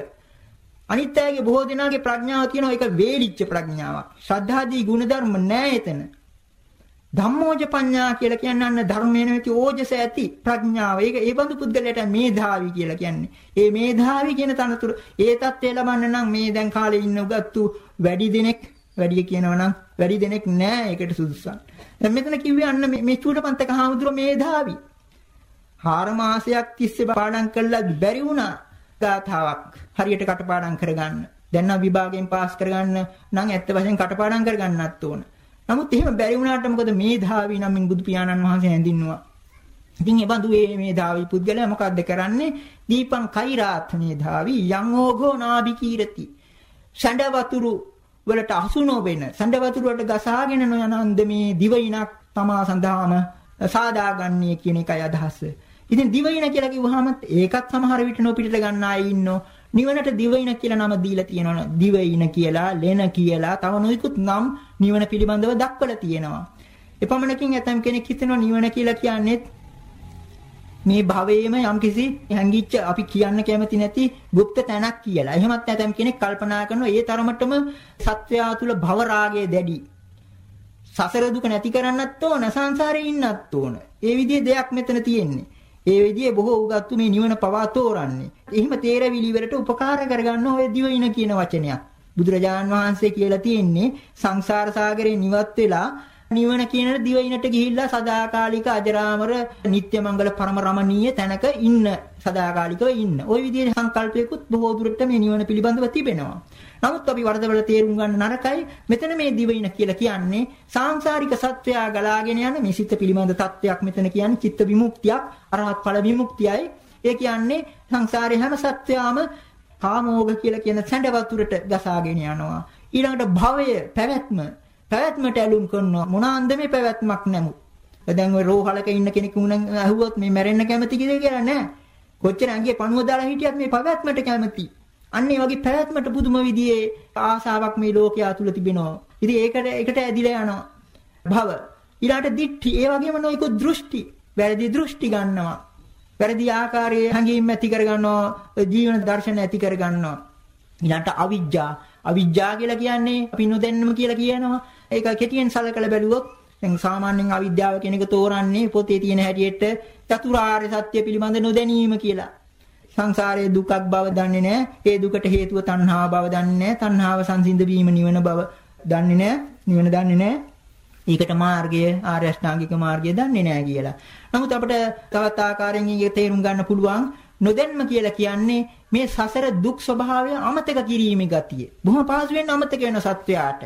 අනිත් අයගේ බොහෝ දෙනාගේ ප්‍රඥාව තියෙනවා ඒක වේලිච්ච ප්‍රඥාවක්. ශ්‍රද්ධාදී ගුණධර්ම නැහැ එතන. ධම්මෝජ පඤ්ඤා කියලා කියන්නේ අන්න ධර්මයේ නැති ඕජස ඇති ප්‍රඥාව. ඒක ඒ බඳු පුද්ගලයාට මේධාවි කියලා කියන්නේ. ඒ මේධාවි කියන තනතුර ඒ தත්ත්වය ලබන්න නම් මේ දැන් කාලේ ඉන්න උගත්තු වැඩි දෙනෙක් වැඩි කියනවා නම් වැඩි දෙනෙක් නෑ ඒකට සුදුසුසන්. දැන් මෙතන කිව්වේ අන්න මේ චූටපන්තක හාමුදුරුවෝ මේධාවි. හාර මාසයක් තිස්සේ පාඩම් කළා බැරි වුණා. ගාථාවක් හරියට කටපාඩම් කරගන්න. දැන් නම් විභාගයෙන් පාස් කරගන්න නම් ඇත්ත වශයෙන් කටපාඩම් කරගන්නත් ඕන. නමුත් එහෙම බැරි වුණාට මොකද මේධාවි නමින් බුදු පියාණන් වහන්සේ හැඳින්නුවා. ඉතින් ඒ බඳු මේ මේධාවි පුද්ගලයා මොකද්ද කරන්නේ? දීපං කෛරාත් මේධාවි යං ඕගෝ නාභිකීරති. ෂඬ වතුරු වලට අසු නොවෙන ෂඬ වතුරු වලට ගසාගෙන නොයන අන්දමේ දිවයිනක් තමා සඳහාම සාදාගන්නේ කියන එකයි අදහස. ඉතින් දිවයින කියලා කිව්වහම ඒකත් සමහර විට නොපිටට ගන්න අය ඉන්නෝ. නිවනට දිවයින කියලා නම දීලා තියෙනවා. දිවයින කියලා, ලෙන කියලා, තව නොයිකුත් නම් නිවන පිළිබඳව දක්වලා තියෙනවා. එපමණකින් ඇතම් කෙනෙක් හිතනවා නිවන කියලා කියන්නේ මේ භවයේම යම්කිසි හැංගිච්ච අපි කියන්න කැමති නැති গুপ্ত තැනක් කියලා. එහෙමත් නැතම් කෙනෙක් කල්පනා කරනවා ඒ තරමටම සත්වයා තුල භව රාගය දැඩි. සසර දුක නැති කරන්නත් ඕන සංසාරේ ඉන්නත් ඕන. ඒ විදිහේ දෙයක් මෙතන තියෙන්නේ. ඒ විදිහේ බොහෝ උගත්තු මේ නිවන පවා තෝරන්නේ. එහිම තේරවිලි වලට උපකාර කරගන්න ඔය දිවින කියන වචනයක්. බුදුරජාන් වහන්සේ කියලා තියෙන්නේ සංසාර සාගරේ නිවත් වෙලා නිවන කියන දිවිනට ගිහිල්ලා සදාකාලික අජරාමර නිත්‍ය මංගල පරම රමණීය තැනක ඉන්න සදාකාලිකව ඉන්න. ওই විදිහේ සංකල්පයකුත් බොහෝ දුරට මේ නිවන පිළිබඳව තිබෙනවා. නමුත් අපි වරදවල තේරුම් ගන්න නරකයි. මෙතන මේ දිවින කියලා කියන්නේ සාංශාරික සත්වයා ගලාගෙන යන මේ සිත පිළිබඳ තත්වයක් මෙතන කියන්නේ චිත්ත විමුක්තියක්, අරහත් ඵල විමුක්තියයි. ඒ කියන්නේ සංසාරේ හැම සත්වයාම කාමෝග කියලා කියන සැඬ වතුරට ගසාගෙන යනවා. ඊළඟට භවය පැවැත්ම පැවැත්මට ඇලුම් කරනවා මොන අන්දමේ පැවැත්මක් නැමුත්. දැන් ඔය රෝහලක ඉන්න කෙනෙක් උනන් අහුවොත් මේ මැරෙන්න කැමති කියලා නෑ. කොච්චර ඇඟේ පණුව දාලා හිටියත් මේ පැවැත්මට කැමති. අන්න ඒ වගේ පැවැත්මට පුදුම විදිහේ ආසාවක් මේ ලෝකයා තුල තිබෙනවා. ඉතින් ඒකට ඒකට ඇදිලා යනවා. භව. ඊළාට දිට්ඨි. ඒ වගේම නොයික දෘෂ්ටි. වැරදි දෘෂ්ටි ගන්නවා. වැරදි ආකාරයේ හැඟීම් ඇති කර ගන්නවා. ජීවන දර්ශන ඇති කර ගන්නවා. ඊළාට අවිජ්ජා. අවිජ්ජා කියලා කියන්නේ අපි නොදැන්නම කියලා කියනවා. ඒක කෙටියෙන් සලකලා බැලුවොත් දැන් සාමාන්‍යයෙන් අවිද්‍යාව කියන එක තෝරන්නේ පොතේ තියෙන හැටියට චතුරාර්ය සත්‍ය පිළිබඳ නොදැනීම කියලා. සංසාරයේ දුකක් බව දන්නේ නැහැ. ඒ දුකට හේතුව තණ්හාව බව දන්නේ නැහැ. තණ්හාව සංසිඳ වීම නිවන බව දන්නේ නැහැ. නිවන දන්නේ නැහැ. ඒකට මාර්ගය ආර්ය අෂ්ටාංගික මාර්ගය දන්නේ නැහැ කියලා. නමුත් අපිට තවත් ආකාරයෙන් ඒක තේරුම් ගන්න පුළුවන් නොදැන්ම කියලා කියන්නේ මේ සසර දුක් ස්වභාවය අමතක කිරීමේ ගතිය. බොහොම පහසුවෙන් අමතක වෙන සත්වයාට.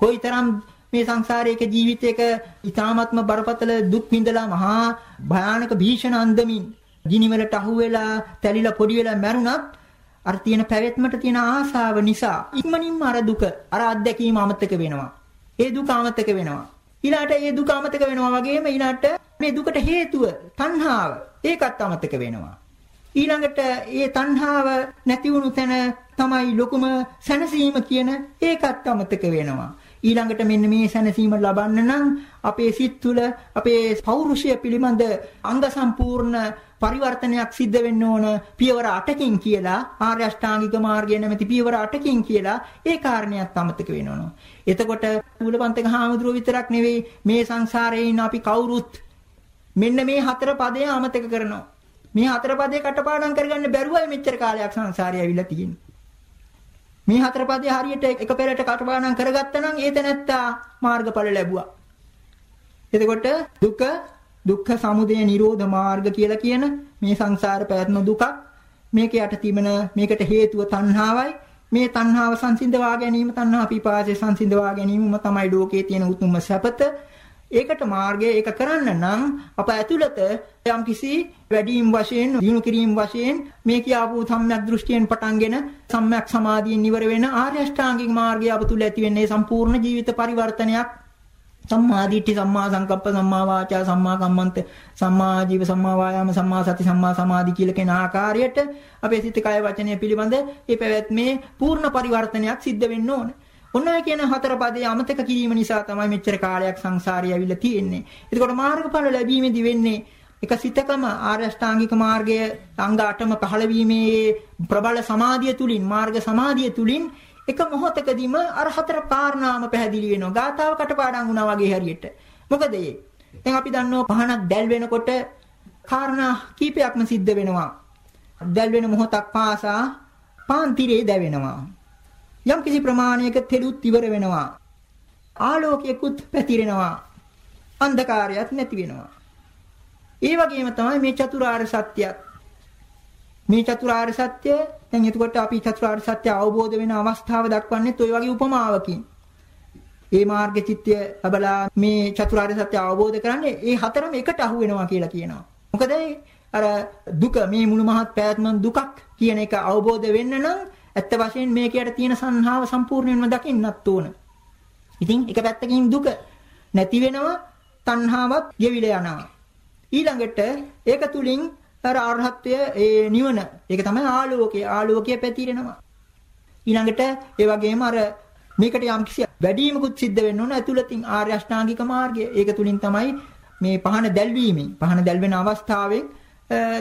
කොයිතරම් මේ සංසාරයක ජීවිතයක ඊ타ත්ම බරපතල දුක් විඳලා මහා භයානක භීෂණ අන්දමින් ගිනිවලට අහුවෙලා තැලිලා පොඩි වෙලා මැරුණත් අර තියෙන පැවැත්මට තියෙන ආසාව නිසා ඉක්මනින්ම අර දුක අර අත්දැකීම අමතක වෙනවා. ඒ දුක අමතක වෙනවා. ඊළාට ඒ දුක අමතක වෙනවා වගේම ඊළාට මේ දුකට හේතුව තණ්හාව ඒකත් අමතක වෙනවා. ඊළඟට ඒ තණ්හාව නැති වුණු තැන තමයි ලොකුම සැනසීම කියන ඒකත් අමතක වෙනවා. ඊළඟට මෙන්න මේ සැනසීම ලබන්න නම් අපේ සිත් තුළ අපේ පෞරුෂය පිළිබඳ අංග සම්පූර්ණ පරිවර්තනයක් සිද්ධ වෙන්න ඕන පියවර 8කින් කියලා ආර්ය අෂ්ටාංගික මාර්ගය නැමැති පියවර 8කින් කියලා ඒ කාරණයක් අමතක වෙනවනවා. එතකොට මූලපන්තක හාමුදුරුව විතරක් නෙවෙයි මේ සංසාරේ ඉන්න අපි කවුරුත් මෙන්න මේ හතර පදය අමතක කරනවා. මේ හතර පදේ කටපාඩම් කරගන්න බැරුවයි මෙච්චර කාලයක් සංසාරේ ඇවිල්ලා තියෙන්නේ. මේ හතර පදේ හරියට එක පෙරට කටපාඩම් කරගත්තා නම් ඒ තැනත්තා මාර්ගඵල ලැබුවා. එතකොට දුක දුක්ඛ සමුදය නිරෝධ මාර්ග කියලා කියන මේ සංසාර පැවැත්ම දුකක්. මේක යට තිබෙන මේකට හේතුව තණ්හාවයි. මේ තණ්හාව සංසිඳවා ගැනීම තණ්හා පිපාසය සංසිඳවා ගැනීමම තමයි ලෝකයේ තියෙන උතුම්ම සැපත. ඒකට මාර්ගය ඒක කරන්න නම් අප ඇතුළත යම් කිසි වැඩිම වශයෙන් දිනු කිරීම වශයෙන් මේ කියාපු සම්‍යක් දෘෂ්ටියෙන් පටන්ගෙන සම්‍යක් සමාධියෙන් ඉවර වෙන ආර්ය අෂ්ටාංගික මාර්ගය අප තුළ ඇති වෙන්නේ සම්පූර්ණ ජීවිත පරිවර්තනයක්. සම්මා දිට්ඨි සම්මා සංකප්ප සම්මා වාචා සම්මා කම්මන්ත සම්මා ජීව සම්මා වායාම සම්මා සති සම්මා සමාධි කියලා කියන ආකාරයට අපේ සිත කය වචනය පිළිබඳ මේ පැවැත්මේ පූර්ණ පරිවර්තනයක් සිද්ධ වෙන්න ඕනේ ඔන්න ඔය කියන හතර පදේ අමතක කිරීම නිසා තමයි මෙච්චර කාලයක් සංසාරය ඇවිල්ලා තියෙන්නේ. එතකොට මාර්ගඵල ලැබීමේදී වෙන්නේ එක සිතකම ආර්ය අෂ්ටාංගික මාර්ගය අංග 8ම පහළ වීමේ ප්‍රබල සමාධිය තුලින් මාර්ග සමාධිය තුලින් එක මොහොතකදීම අර හතර කාරණාම පැහැදිලි වෙනවා. ගාතාව කටපාඩම් වුණා වගේ හරියට. මොකද ඒ? දැන් අපි දන්නවා පහනක් දැල් වෙනකොට කාරණා කීපයක්ම සිද්ධ වෙනවා. දැල් වෙන මොහොතක් පාසා පාන්තිරේ දැවෙනවා. යම් කිසි ප්‍රමාණයක තෙලුත් ඉවර වෙනවා. ආලෝකයකුත් පැතිරෙනවා. අන්ධකාරයත් නැති වෙනවා. ඒ වගේම තමයි මේ චතුරාර්ය සත්‍යයත්. මේ චතුරාර්ය සත්‍ය දැන් එතකොට අපි චතුරාර්ය සත්‍ය අවබෝධ වෙන අවස්ථාව දක්වන්නේත් ওই වගේ උපමාවකින්. ඒ මාර්ග චිත්තය ලබලා මේ චතුරාර්ය සත්‍ය අවබෝධ කරන්නේ ඒ හතරම එකට අහු වෙනවා කියලා කියනවා. මොකද අර දුක මේ මුළු මහත් පැවැත්ම දුකක් කියන එක අවබෝධ වෙන්න නම් ඇත්ත වශයෙන් මේකයට තියෙන සංහාව සම්පූර්ණයෙන්ම දකින්නත් ඕන. ඉතින් එක පැත්තකින් දුක නැති වෙනවා තණ්හාවත් ගෙවිලා යනවා. ඊළඟට ඒක තුලින් අර අරහත්ත්වය ඒ නිවන ඒක තමයි ආලෝකය ආලෝකය පැතිරෙනවා. ඊළඟට ඒ වගේම අර මේකට යම් කිසි වැඩිමකුත් සිද්ධ වෙන්න ඕන ඇතුළතින් ආර්ය අෂ්ටාංගික මාර්ගය. ඒක තුලින් තමයි මේ පහන දැල්වීමෙන් පහන දැල්වෙන අවස්ථාවෙන්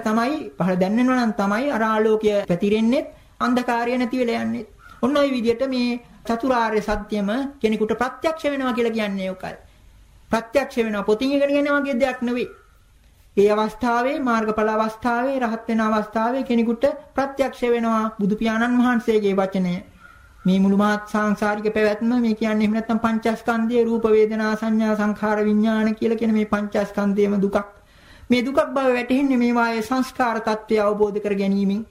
තමයි පහන දැන්වෙනවා නම් තමයි අර ආලෝකය පැතිරෙන්නේ අන්ධකාරය නැති වෙලා යන්නේ. ඔන්න ඔය විදිහට මේ චතුරාර්ය සත්‍යම කෙනෙකුට ප්‍රත්‍යක්ෂ වෙනවා කියලා කියන්නේ ඔකයි. ප්‍රත්‍යක්ෂ වෙනවා පොතින් ඉගෙන ගන්න වගේ දෙයක් නෙවෙයි. ඒ අවස්ථාවේ මාර්ගඵල අවස්ථාවේ රහත් වෙන අවස්ථාවේ කෙනෙකුට ප්‍රත්‍යක්ෂ වෙනවා බුදු පියාණන් වහන්සේගේ වචනය. මේ මුළු මහත් සංසාරික පැවැත්ම මේ කියන්නේ එහෙම නැත්නම් පංචස්කන්ධයේ රූප වේදනා සංඥා සංඛාර විඥාන කියලා කියන මේ පංචස්කන්ධයේම දුකක්. මේ දුකක් බව වැටහෙන්නේ මේවායේ සංස්කාර తත්වය අවබෝධ කර ගැනීමෙන්.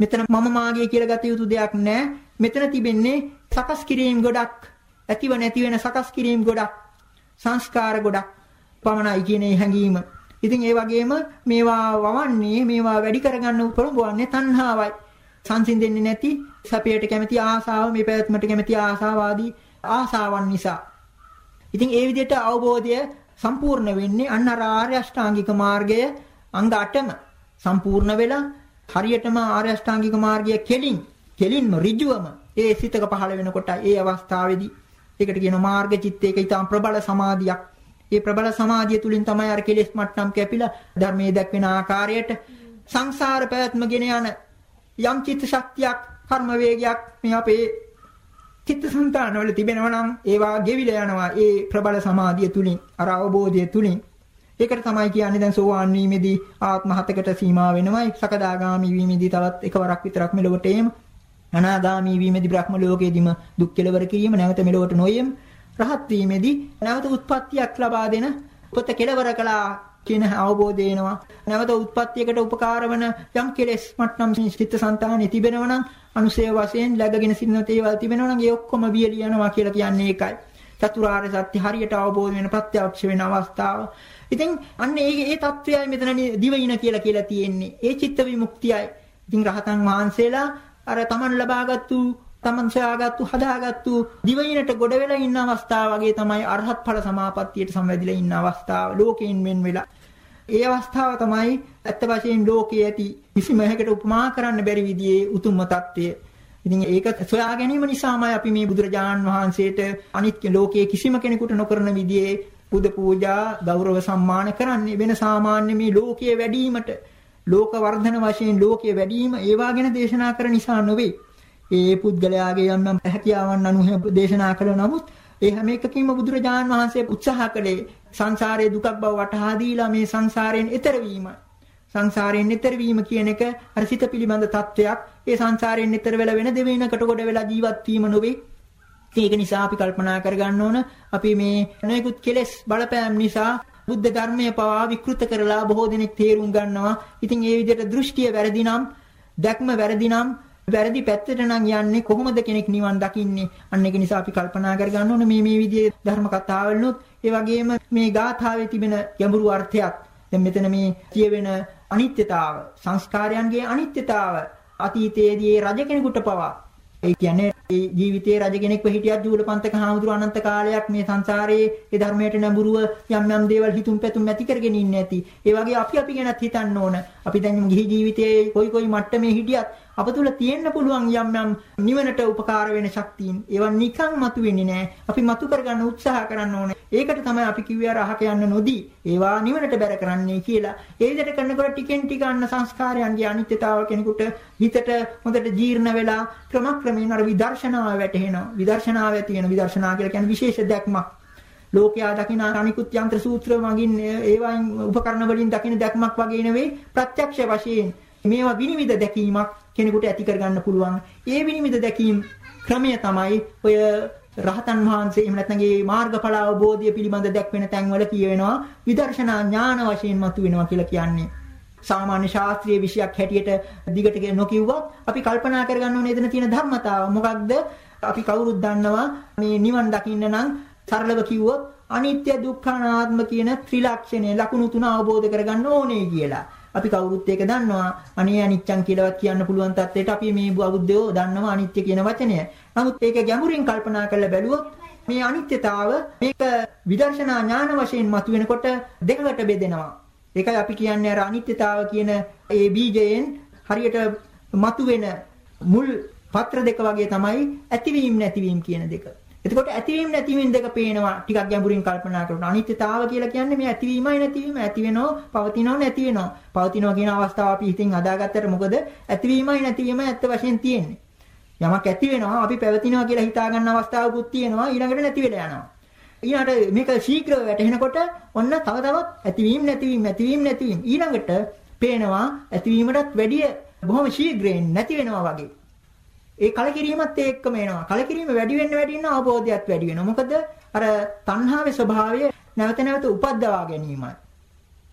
මෙතන මම මාගේ කියලා ගත යුතු දෙයක් නැහැ. මෙතන තිබෙන්නේ සකස් කිරීම ගොඩක්. ඇතිව නැති වෙන සකස් කිරීම ගොඩක්. සංස්කාර ගොඩක්. පමණයි කියන හැඟීම. ඉතින් ඒ වගේම මේවා වවන්නේ මේවා වැඩි කරගන්න උපරඹවන්නේ තණ්හාවයි. සංසිඳෙන්නේ නැති සැපයට කැමති ආසාව, මේ පැවැත්මට කැමති ආසාවාදී ආසාවන් නිසා. ඉතින් ඒ විදිහට අවබෝධය සම්පූර්ණ වෙන්නේ අන්න ආර්ය අෂ්ටාංගික මාර්ගය අංග 8ම සම්පූර්ණ වෙලා හරියටම ආර්ය අෂ්ටාංගික මාර්ගය කෙලින් කෙලින්ම ඍජුවම ඒ සිතක පහළ වෙනකොට ඒ අවස්ථාවේදී ඒකට කියන මාර්ග චිත්තයක ඊටාම් ප්‍රබල සමාධියක්. ඒ ප්‍රබල සමාධිය තුලින් තමයි අර කෙලෙස් මට්ටම් කැපිලා ධර්මයේ දක්වන ආකාරයට සංසාර පැවැත්ම ගෙන යන යම් චිත්ත ශක්තියක් කර්ම වේගයක් මේ අපේ චිත්තසංතාන වල තිබෙනවා නම් ඒවා ගෙවිලා යනවා ඒ ප්‍රබල සමාධිය තුලින් අර අවබෝධය තුලින් ඒකට තමයි කියන්නේ දැන් සෝවාන් වීමේදී ආත්ම හතකට සීමා වෙනවා සකදාගාමි වීමේදී තවත් එකවරක් විතරක් මෙලොවට එීම අනාගාමි වීමේදී බ්‍රහ්ම ලෝකයේදීම දුක් කෙලවර කිරීම නැවත මෙලොවට නොයෙම. රහත් වීමේදී නැවත උත්පත්තියක් ලබා දෙන පොත කෙලවර කළා කියන අවබෝධය එනවා. නැවත උත්පත්තියකට උපකාර වන යම් කෙලෙස් මට්ටම් චිත්තසංතානෙ තිබෙනවා නම් අනුසය වශයෙන් läගගෙන සිටින තේවල් තිබෙනවා නම් ඒ ඔක්කොම වියලි යනවා කියලා කියන්නේ ඒකයි. චතුරාර්ය සත්‍ය හරියට අවබෝධ වෙන ප්‍රත්‍යක්ෂ වෙන අවස්ථාව. ඉතින් අන්න ඒ ඒ தත්වයයි මෙතන දිවයින කියලා කියලා තියෙන්නේ. ඒ චිත්ත විමුක්තියයි. ඉතින් රහතන් වහන්සේලා අර Taman ලබාගත්තු තමන් සොයාගත්තු හදාගත්තු දිවයිනට ගොඩ වෙලා ඉන්න අවස්ථාව වගේ තමයි අරහත් ඵල සමාපත්තියට සම්වැදිලා ඉන්න අවස්ථාව ලෝකයෙන් වෙන් වෙලා ඒ අවස්ථාව තමයි ඇත්ත වශයෙන් ලෝකයේ ඇති කිසිම හැකට උපමා කරන්න බැරි විදිහේ උතුම්ම தත්ත්වය. ඉතින් ඒක සොයා ගැනීම නිසාමයි අපි මේ බුදුරජාණන් වහන්සේට අනිත් ලෝකයේ කිසිම කෙනෙකුට නොකරන විදිහේ පුද පූජා ගෞරව සම්මාන කරන්නේ වෙන සාමාන්‍ය මේ ලෝකයේ වැඩිවීමට ලෝක වර්ධන වශයෙන් ලෝකයේ වැඩිවීම ඒවා ගැන දේශනා කර නිසා නොවේ. ඒ පුද්ගලයාගේ යම් යම් හැකියාවන් අනුව දේශනා කළ නමුත් ඒ හැම එකකින්ම බුදුරජාණන් වහන්සේ උත්සාහ කළේ සංසාරයේ දුකක් බව වටහා දීලා මේ සංසාරයෙන් එතර වීම. සංසාරයෙන් එතර වීම කියන එක අර සිත පිළිබඳ தත්වයක්. ඒ සංසාරයෙන් එතර වෙලා වෙන දෙවෙනකට කොට වෙලා ජීවත් වීම නොවේ. ඒක නිසා අපි කල්පනා කරගන්න ඕන අපි මේ නොයෙකුත් කෙලෙස් බලපෑම් නිසා බුද්ධ ධර්මයේ පවා විකෘත කරලා බොහෝ දෙනෙක් තේරුම් ගන්නවා. ඉතින් ඒ විදිහට දෘෂ්ටිය වැරදි නම්, දැක්ම වැරදි නම් වැරදි පැත්තට නම් යන්නේ කොහොමද කෙනෙක් නිවන් දකින්නේ අන්න ඒක නිසා අපි කල්පනා කරගන්න ඕනේ මේ මේ විදිහේ ධර්ම කතාවලුත් ඒ වගේම මේ ගාථාවේ තිබෙන ගැඹුරු අර්ථයක් දැන් මෙතන මේ කියවෙන අනිත්‍යතාව සංස්කාරයන්ගේ අනිත්‍යතාව අතීතයේදී රජ කෙනෙකුට පවා ඒ කියන්නේ ඒ ජීවිතයේ රජ කෙනෙක්ව හිටියත් ජූලපන්තක හාමුදුරු අනන්ත කාලයක් මේ සංසාරයේ ඒ ධර්මයට නැඹුරුව යම් යම් දේවල් හිතුම් පැතුම් ඇති කරගෙන ඉන්නේ නැති. ඒ වගේ අපි අපි ගැනත් හිතන්න ඕන. අපි දැන් ගිහි ජීවිතයේ කොයි කොයි මට්ටමේ හිටියත් අප තුල තියෙන්න පුළුවන් යම් යම් නිවනට උපකාර වෙන ශක්තියින් ඒවා නිකන් මතුවෙන්නේ නැහැ. අපි මතු කරගන්න උත්සාහ කරන්න ඕනේ. ඒකට තමයි අපි කිව්වේ අර අහක යන්න නොදී ඒවා නිවනට බැර කරන්නේ කියලා. ඒ විදිහට කරනකොට ටිකෙන් ටික අන්න සංස්කාරයන්ගේ අනිත්‍යතාව කෙනෙකුට හිතට හොඳට ජීර්ණ වෙලා ක්‍රමක්‍රමයෙන් අර විදර්ශනාව වැටහෙනවා. විදර්ශනාව ඇති වෙන විදර්ශනා කියලා කියන්නේ විශේෂ දැක්මක්. ලෝකයා දකින අනිකුත් යන්ත්‍ර සූත්‍ර මගින් ඒවායින් උපකරණ වලින් දකින දැක්මක් වගේ නෙවෙයි ප්‍රත්‍යක්ෂ වශයෙන් මේවා විනිවිද දැකීමක් කෙනෙකුට ඇති කරගන්න පුළුවන්. ඒ විනිවිද දැකීම ක්‍රමය තමයි ඔය රහතන් වහන්සේ එහෙම නැත්නම් ඒ මාර්ගඵල අවබෝධය පිළිබඳ දැක්වෙන තැන්වල කියවෙනවා විදර්ශනා ඥාන වශයෙන් මතුවෙනවා කියලා කියන්නේ. සාමාන්‍ය ශාස්ත්‍රීය විෂයක් හැටියට දිගට නොකියුවත් අපි කල්පනා කරගන්න ඕනේ එතන තියෙන ධර්මතාව. මොකක්ද? අපි කවුරුත් දන්නවා මේ නිවන් දකින්න නම් සරලව කිව්වොත් අනිත්‍ය දුක්ඛ අනාත්ම කියන ත්‍රිලක්ෂණය ලකුණු තුන අවබෝධ කරගන්න ඕනේ කියලා. අපි කවුරුත් ඒක දන්නවා. අනේ අනිච්චං කියලාවත් කියන්න පුළුවන් තත්ත්වයට අපි මේ බෞද්ධයෝ දන්නවා අනිත්‍ය කියන වචනය. නමුත් ඒක ගැඹුරින් කල්පනා කරලා බැලුවොත් මේ අනිත්‍යතාව මේක විදර්ශනා ඥාන වශයෙන් මතුවෙනකොට දෙකකට බෙදෙනවා. ඒකයි අපි කියන්නේ අර අනිත්‍යතාව කියන ඒ බීජයෙන් හරියට මතුවෙන මුල් පත්‍ර දෙක වගේ තමයි ඇතිවීම නැතිවීම කියන දෙක. එතකොට ඇතිවීම නැතිවීම දෙක පේනවා. ටිකක් ගැඹුරින් කල්පනා කරනකොට අනිත්‍යතාව කියලා කියන්නේ මේ ඇතිවීමයි නැතිවීම. ඇති වෙනව පවතිනව නැති වෙනව පවතිනවා කියන අවස්ථාව අපි හිතින් හදාගත්තට මොකද? ඇතිවීමයි නැතිවීමයි ඇත්ත වශයෙන් තියෙන්නේ. යමක් ඇති වෙනවා අපි පැවතිනවා කියලා හිතා ගන්න අවස්ථාවකුත් තියෙනවා. ඊළඟට නැති වෙලා යනවා. ඊළඟට මේක ශීඝ්‍රව වැටෙනකොට ඔන්න තව තවත් ඇතිවීම නැතිවීම ඇතිවීම නැතිවීම. ඊළඟට පේනවා ඇතිවීමටත් වැඩිය බොහොම ශීඝ්‍රයෙන් නැති වෙනවා වගේ. ඒ කලකිරීමත් ඒකම එනවා. කලකිරීම වැඩි වෙන්න වැඩි වෙන අවබෝධයත් වැඩි වෙනවා. මොකද අර තණ්හාවේ ස්වභාවය නැවත නැවත උපද්දවා ගැනීමයි.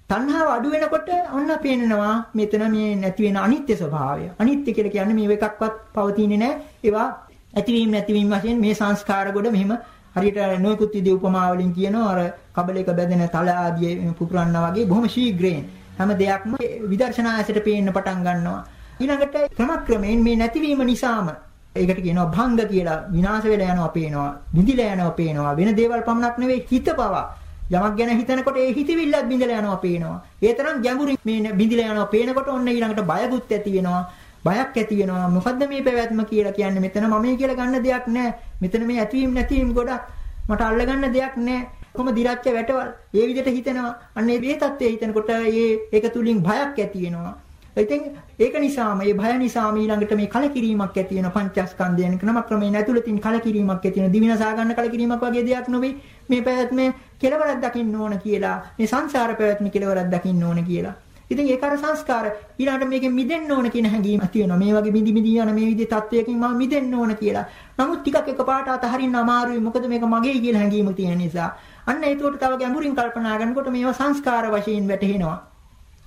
තණ්හාව අඩු වෙනකොට ඔන්න පේනවා මෙතන මේ නැති වෙන අනිත්‍ය ස්වභාවය. අනිත්‍ය කියලා කියන්නේ මේව එකක්වත් පවතින්නේ නැහැ. ඒවා ඇතිවීම නැතිවීම වශයෙන් මේ සංස්කාර ගොඩ මෙහෙම හරියට නොයෙකුත් විදිහේ උපමා වලින් කියනවා අර කබලයක බැඳෙන තල ආදී පුපුරන්නා වගේ බොහොම ශීඝ්‍රයෙන් හැම දෙයක්ම විදර්ශනා ඇසට පේන්න පටන් ගන්නවා. ඊළඟට ක්‍රමක්‍රමයෙන් මේ නැතිවීම නිසාම ඒකට කියනවා භංග කියලා විනාශ වෙලා යනවා පේනවා. විඳිලා යනවා පේනවා. වෙන දේවල් පමණක් නෙවෙයි හිත පවා. යමක් ගැන හිතනකොට ඒ හිතවිල්ලත් බිඳලා යනවා පේනවා. ඒ තරම් ගැඹුරින් මේ බිඳලා යනවා පේනකොට ඔන්න ඊළඟට බයගුත් ඇති වෙනවා. බයක් ඇති වෙනවා. මොකද්ද මේ පැවැත්ම කියලා කියන්නේ? මෙතන මමයි කියලා ගන්න දෙයක් නැහැ. මෙතන මේ ඇතිවීම නැතිවීම ගොඩක්. මට අල්ලගන්න දෙයක් නැහැ. කොහොම දිරච්ච වැටවල්. ඒ විදිහට හිතනවා. අන්න ඒ තත්ත්වයේ හිතනකොට ඒ ඒක තුලින් බයක් ඇති වෙනවා. ඉතින් ඒක නිසාම මේ බය නිසාම ඊළඟට මේ කලකිරීමක් ඇති වෙන පංචස්කන්ධයන් ක්‍රමක්‍රමයෙන් ඇතුළතින් කලකිරීමක් ඇති වෙන දිවිනසා ගන්න කලකිරීමක් වගේ දෙයක් නොවේ. මේ පැවැත්ම කෙලවරක් දකින්න ඕන කියලා මේ සංසාර පැවැත්ම කෙලවරක් දකින්න ඕන කියලා. ඉතින් ඒක අර සංස්කාර ඊළඟට මේකෙන් මිදෙන්න ඕන කියන හැඟීම ඇති වෙනවා මේ වගේ මිදි මිදි යන මේ විදිහේ තත්වයකින් මම මිදෙන්න ඕන කියලා. නමුත් ටිකක් එකපාරට අතහරින්න අමාරුයි. මොකද මේක මගේ කියලා හැඟීම තියෙන නිසා. අන්න ඒකට තව ගැඹුරින් කල්පනා කරනකොට මේවා සංස්කාර වශයෙන් වැටහෙනවා.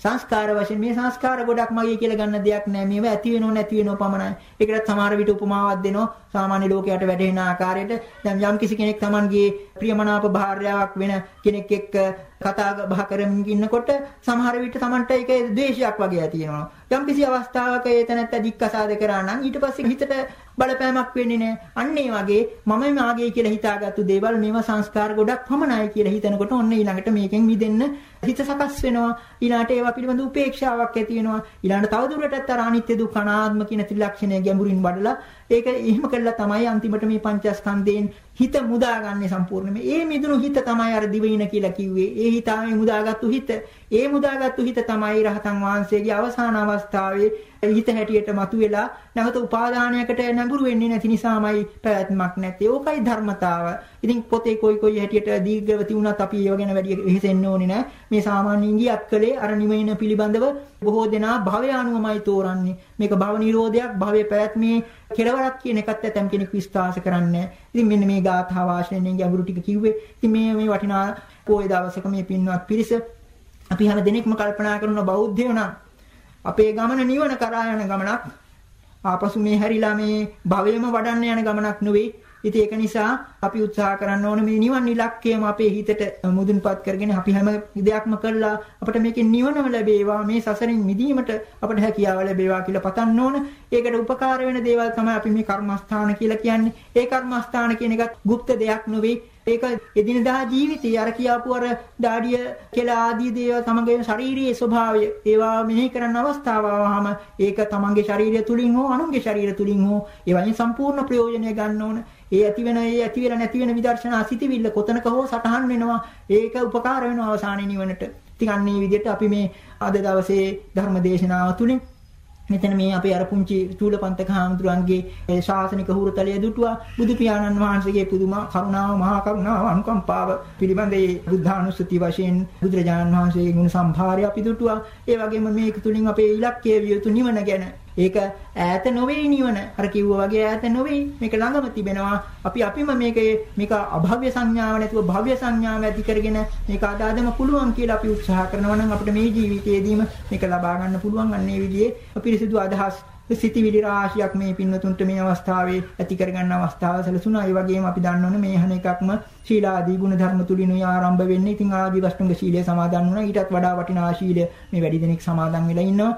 සංස්කාර වශයෙන් මේ සංස්කාර ගොඩක් මගේ කියලා ගන්න දෙයක් නෑ මේව ඇති වෙනව නැති වෙනව පමණයි. ඒකට සමහර විට උපමාවක් දෙනවා. සාමාන්‍ය ලෝකයට වැටහෙන ආකාරයට දැන් යම් කිසි කෙනෙක් Tamanගේ ප්‍රියමනාප භාර්යාවක් වෙන කෙනෙක් එක්ක කතා බහ කරමින් ඉන්නකොට සමහර විට Tamanට ඒක ද්වේෂයක් වගේ ඇති වෙනවා. යම් කිසි අවස්ථාවක ඒ තැනත්තා දික්කසාද කරා නම් ඊට පස්සේ හිතට බලපෑමක් වෙන්නේ නැහැ. අන්න ඒ වගේ මම මාගේ කියලා හිතාගත්තු දේවල් මේවා සංස්කාර ගොඩක් පමණයි කියලා හිතනකොට ඔන්න ඊළඟට මේකෙන් මිදෙන්න හිත සකස් වෙනවා. ඊළාට ඒවා පිළිබඳ උපේක්ෂාවක් ඇති වෙනවා. ඊළාට තවදුරටත් අර අනිත්‍ය දුක්ඛ අනාත්ම කියන ත්‍රිලක්ෂණය ගැඹුරින් වඩලා ඒක එහෙම කළා තමයි අන්තිමට මේ පංචස්කන්ධයෙන් හිත මුදාගන්නේ සම්පූර්ණයෙන්ම. ඒ මිදුණු හිත තමයි අර දිවින කියලා කිව්වේ. ඒ හිතාවේ මුදාගත්තු හිත. ඒ මුදාගත්තු හිත තමයි රහතන් වහන්සේගේ අවසාන අවස්ථාවේ හිත හැටියට මතුවෙලා නැවත උපාදානයකට නැඹුරු වෙන්නේ නැති නිසාමයි පැවැත්මක් නැත්තේ. ඕකයි ධර්මතාව. ඉතින් පොතේ කොයි කොයි හැටියට දීර්ඝවති වුණත් අපි ඒව ගැන වැඩි වෙහෙසෙන්න ඕනේ නැහැ. මේ සාමාන්‍ය ඉංගියක් කලේ අර නිවයින පිළිබඳව බොහෝ දෙනා භවය අනුවමයි තෝරන්නේ. මේක භව නිරෝධයක්, භවයේ පැවැත්මේ කෙලවරක් කියන එකත් ඇතම් කෙනෙක් විශ්වාස කරන්නේ. ඉතින් මෙන්න මේ ගාථා වාශනයෙන් ගැඹුරු ටික කිව්වේ. ඉතින් මේ මේ වටිනා පොයේ දවසක මේ පින්වත් පිරිස අපි හැම දිනෙකම කල්පනා කරන බෞද්ධයෝ නම් අපේ ගමන නිවන කරා යන ගමනක් ආපසු මේ හැරිලා මේ භවයම වඩන්න යන ගමනක් නෙවෙයි. ඉතින් ඒක නිසා අපි උත්සාහ කරන්න ඕනේ මේ නිවන් ඉලක්කයම අපේ හිතට මුදුන්පත් කරගෙන අපි හැම දෙයක්ම කළා අපිට මේකෙන් නිවනම ලැබේවා මේ සසරින් මිදීමට අපිට හැකියාව ලැබේවා කියලා පතන්න ඕන. ඒකට උපකාර වෙන දේවල් තමයි අපි මේ කර්මස්ථාන කියලා කියන්නේ. ඒ කර්මස්ථාන කියන එකත් গুপ্ত දෙයක් නෙවෙයි. ඒක එදිනදා ජීවිතයේ අර කියාපු අර දාඩිය කියලා ආදී දේවල් තමගේ ශාරීරියේ ස්වභාවය ඒවා මෙහි කරන්න අවස්ථාව ආවම ඒක තමන්ගේ ශාරීරිය තුලින් හෝ අනුන්ගේ ශාරීරිය තුලින් හෝ ඒවයින් සම්පූර්ණ ප්‍රයෝජනය ගන්න ඕන. ඒ ඇති වෙන ඒ ඇති වෙලා නැති වෙන විදර්ශනා සිටිවිල්ල කොතනක හෝ සටහන් වෙනවා. ඒක උපකාර වෙනවා අවසානයේ නිවනට. ඉතින් අන්න ඒ විදිහට අපි මේ අද දවසේ ධර්ම දේශනාව තුලින් මෙතන මේ අපේ අර පුංචි චූලපන්තක හාමුදුරන්ගේ ශාසනික හුරුතලයේ දුටුවා. බුදු පියාණන් වහන්සේගේ පුදුමා කරුණාව මහා කරුණාව අනුකම්පාව පිළිබඳේ බුද්ධානුස්සති වශයෙන් බුදුරජාණන් වහන්සේගේ ගුණ සම්භාරය අපි දුටුවා. ඒ වගේම මේක තුලින් අපේ ඉලක්කය විය යුතු නිවන ගැන ඒක ඈත නොවේ නිවන. අර කිව්වා වගේ ඈත නොවේ. මේක ළඟම තිබෙනවා. අපි අපිම මේක මේක අභව්‍ය සංඥාව නැතුව භව්‍ය සංඥාව ඇති කරගෙන මේක අදාදම පුළුවන් කියලා අපි උත්සාහ කරනවා නම් අපිට මේ ජීවිතයේදීම මේක ලබා ගන්න පුළුවන්. අන්නේ විදිහේ අපිරිසිදු අදහස් සිතිවිලි රාශියක් මේ පින්නතුන්ට මේ අවස්ථාවේ ඇති කරගන්න අවස්ථාව සැලසුණා. ඒ වගේම අපි දන්නවනේ මේ හැම එකක්ම ශීලාදී ගුණ ධර්ම තුලිනුයි ආරම්භ වෙන්නේ. ඉතින් ආදි වස්තුංග ශීලය සමාදන් වුණා. ඊටත් වඩා වටිනා ශීලය මේ වැඩි දෙනෙක් සමාදන් වෙලා ඉන්නවා.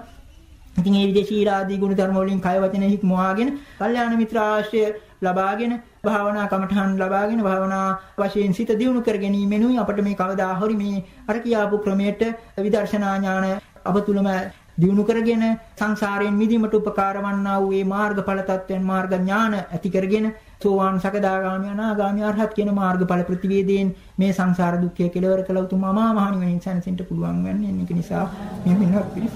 ඉතින් මේ විදිහේ ශීලාදී ගුණ ධර්ම වලින් කය වචන හික්මවාගෙන කල්යාණ මිත්‍ර ආශ්‍රය ලබාගෙන භාවනා කමඨහන් ලබාගෙන භාවනා වශයෙන් සිත දියුණු කර ගැනීමෙනුයි අපිට මේ කවදා හරි මේ අර කියාපු ක්‍රමයට විදර්ශනා ඥාන අපතුලම දියුණු කරගෙන සංසාරයෙන් මිදීමට උපකාර වන්නා වූ මේ මාර්ගඵල තත්වයන් මාර්ග ඥාන ඇති කරගෙන සෝවාන් සකදාගාමී අනාගාමී අරහත් කියන මාර්ගඵල ප්‍රතිවේදයෙන් මේ සංසාර දුක්ඛය කෙලවර කළ උතුම් අමා මහ නිවනින් සැනසෙන්න පුළුවන් වෙන්නේ. ඒක නිසා මේ මිනිහත් පිළිස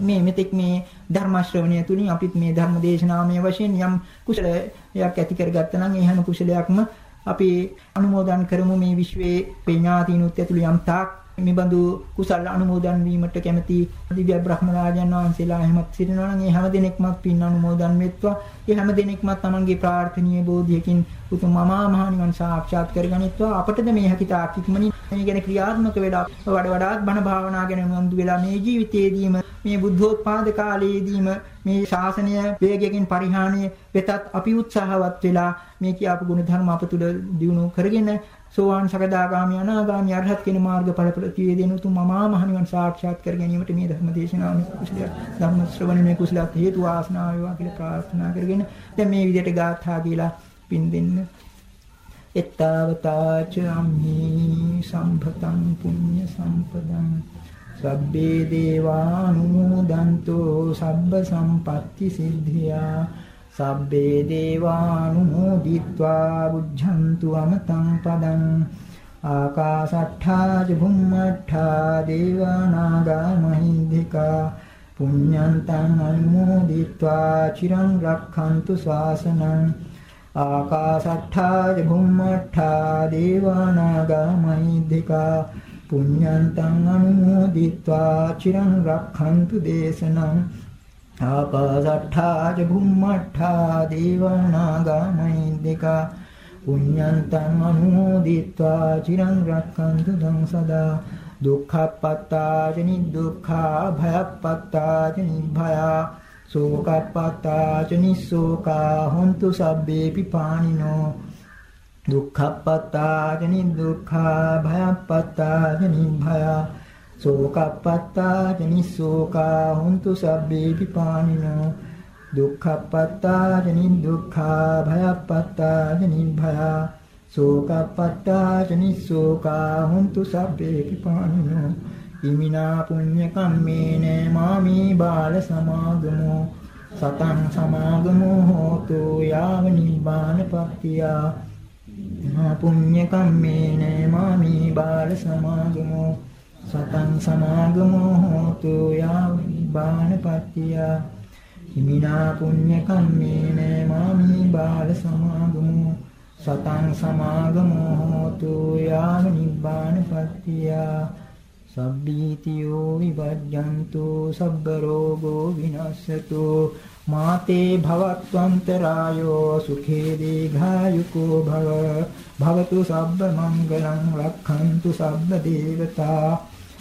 මේ මෙතෙක් මේ ධර්ම ශ්‍රවණය තුලින් අපිත් මේ ධර්ම දේශනාමය වශයෙන් යම් කුසලයක් ඇති කරගත්තා නම් ඒ හැම කුසලයක්ම අපි අනුමෝදන් කරමු මේ විශ්වයේ ඥාතිනුත් ඇතුළු යම් තාක් මෙබඳු කුසල අනුමෝදන් වීමට කැමැති දිව්‍ය බ්‍රහ්ම රාජන් වහන්සේලා එහෙමත් සිටිනවා නම් ඒ හැම දිනෙකමත් පින් අනුමෝදන් වෙත්වා. ඒ හැම දිනෙකමත් තමන්ගේ ප්‍රාර්ථනීය බෝධියකින් උතුම් අමා මහ නිවන් සාක්ෂාත් කරගනිත්වා. අපටද මේ හැකිතාක් ඉක්මනින් මේ ගැන ක්‍රියාත්මක වෙලා වඩ වඩාත් බණ භාවනා ගැන උනන්දු වෙලා මේ ජීවිතයේදීම මේ බුද්ධෝත්පාද කාලයේදීම මේ ශාසනය වේගයෙන් පරිහානිය වෙතත් අපි උත්සාහවත් වෙලා මේ කියාපු ගුණ ධර්ම අප තුළ දිනු කරගෙන සෝවාන් සකදාගාමි අනාගාමි අරහත් කියන මාර්ගඵල ප්‍රතිවේදෙන උතුම් මමා මහණිවන් සාක්ෂාත් කර ගැනීමට මේ ධර්ම දේශනාව කුසලයක් ධර්ම ශ්‍රවණයේ කුසලයක් හේතු වාසනා වේවා කියලා ප්‍රාර්ථනා කරගෙන දැන් මේ විදිහට ගාථා කියලා පින් දෙන්න. එත්තාවතාච අම්හි සම්භතං පුඤ්ඤ සම්පදං. සබ්බේ දේවානුමෝදන්තෝ සබ්බ සම්පatti සිද්ධියා. සබ්බේ දේවානුමෝදිත්වා බුද්ධන්තු අමතං පදං ආකාශට්ඨා චුම්මට්ඨා දේවානාගා මහින්దికා පුඤ්ඤන්තං අනුමෝදිත්වා චිරං රක්ඛන්තු ශාසනං ආකාශට්ඨා චුම්මට්ඨා දේවානාගා මහින්దికා පුඤ්ඤන්තං අනුමෝදිත්වා චිරං රක්ඛන්තු දේශනං ආපාසට්ඨා ච බුම්මට්ඨා දේවානාගාමයිද්దికා පුඤ්ඤන්තං අනුමෝදිත්වා චිරං රක්ඛන්තු දං සදා දුක්ඛප්පත්තා ච නිදුක්ඛා භයප්පත්තා ච නිභයා සෝකප්පත්තා ච නිස්සෝකා හොන්තු සබ්බේපි පාණිනෝ. දුක්ඛප්පත්තා ච නිදුක්ඛා භයප්පත්තා ච නිභයා සෝකප්පත්තා ජනිස්සෝකා හුන්තු සබ්බේපි පානිනෝ දුක්ඛප්පත්තා ජනිදුක්ඛා භයප්පත්තා ජනිභයා සෝකප්පත්තා ජනිස්සෝකා හුන්තු සබ්බේපි පානිනෝ ඉමිනා පුඤ්ඤ කම්මේන මාමි බාල සමාගමෝ. සතං සමාගමෝ හෝතු යාව නිබ්බානපත්තියා මා පුඤ්ඤ කම්මේන මාමි බාල සමාගමෝ. සතං සමාගමෝ හෝතු යාව නිබ්බානපත්තිය හිමිනා පුඤ්ඤ කම්මේන මාමි බාල සමාගමෝ. සතං සමාගමෝ හෝතු යාව නිබ්බානපත්තිය සබ්බීතියෝ විවජ්ජන්තු සබ්බ රෝගෝ විනස්සතු මාතේ භවත්වන්තරායෝ සුඛේ දීඝායුකෝ භව. භවතු සබ්බ මංගලං රක්ඛන්තු සබ්බ දේවතා.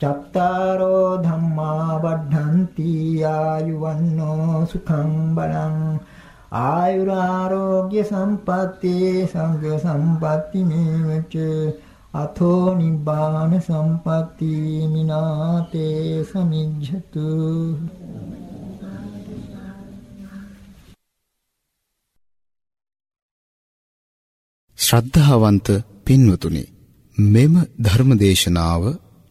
චත්තාරෝ ධම්මා වඩ්ඩಂತಿ ආයුවන්නෝ සුඛං බලං ආයුරාෝග්‍ය සම්පatti සංඝ සම්පatti මේවච අතෝ නිබ්බාන සම්පatti මිනාතේ සමිජ්ජතු ශ්‍රද්ධාවන්ත පින්වතුනි මෙම ධර්මදේශනාව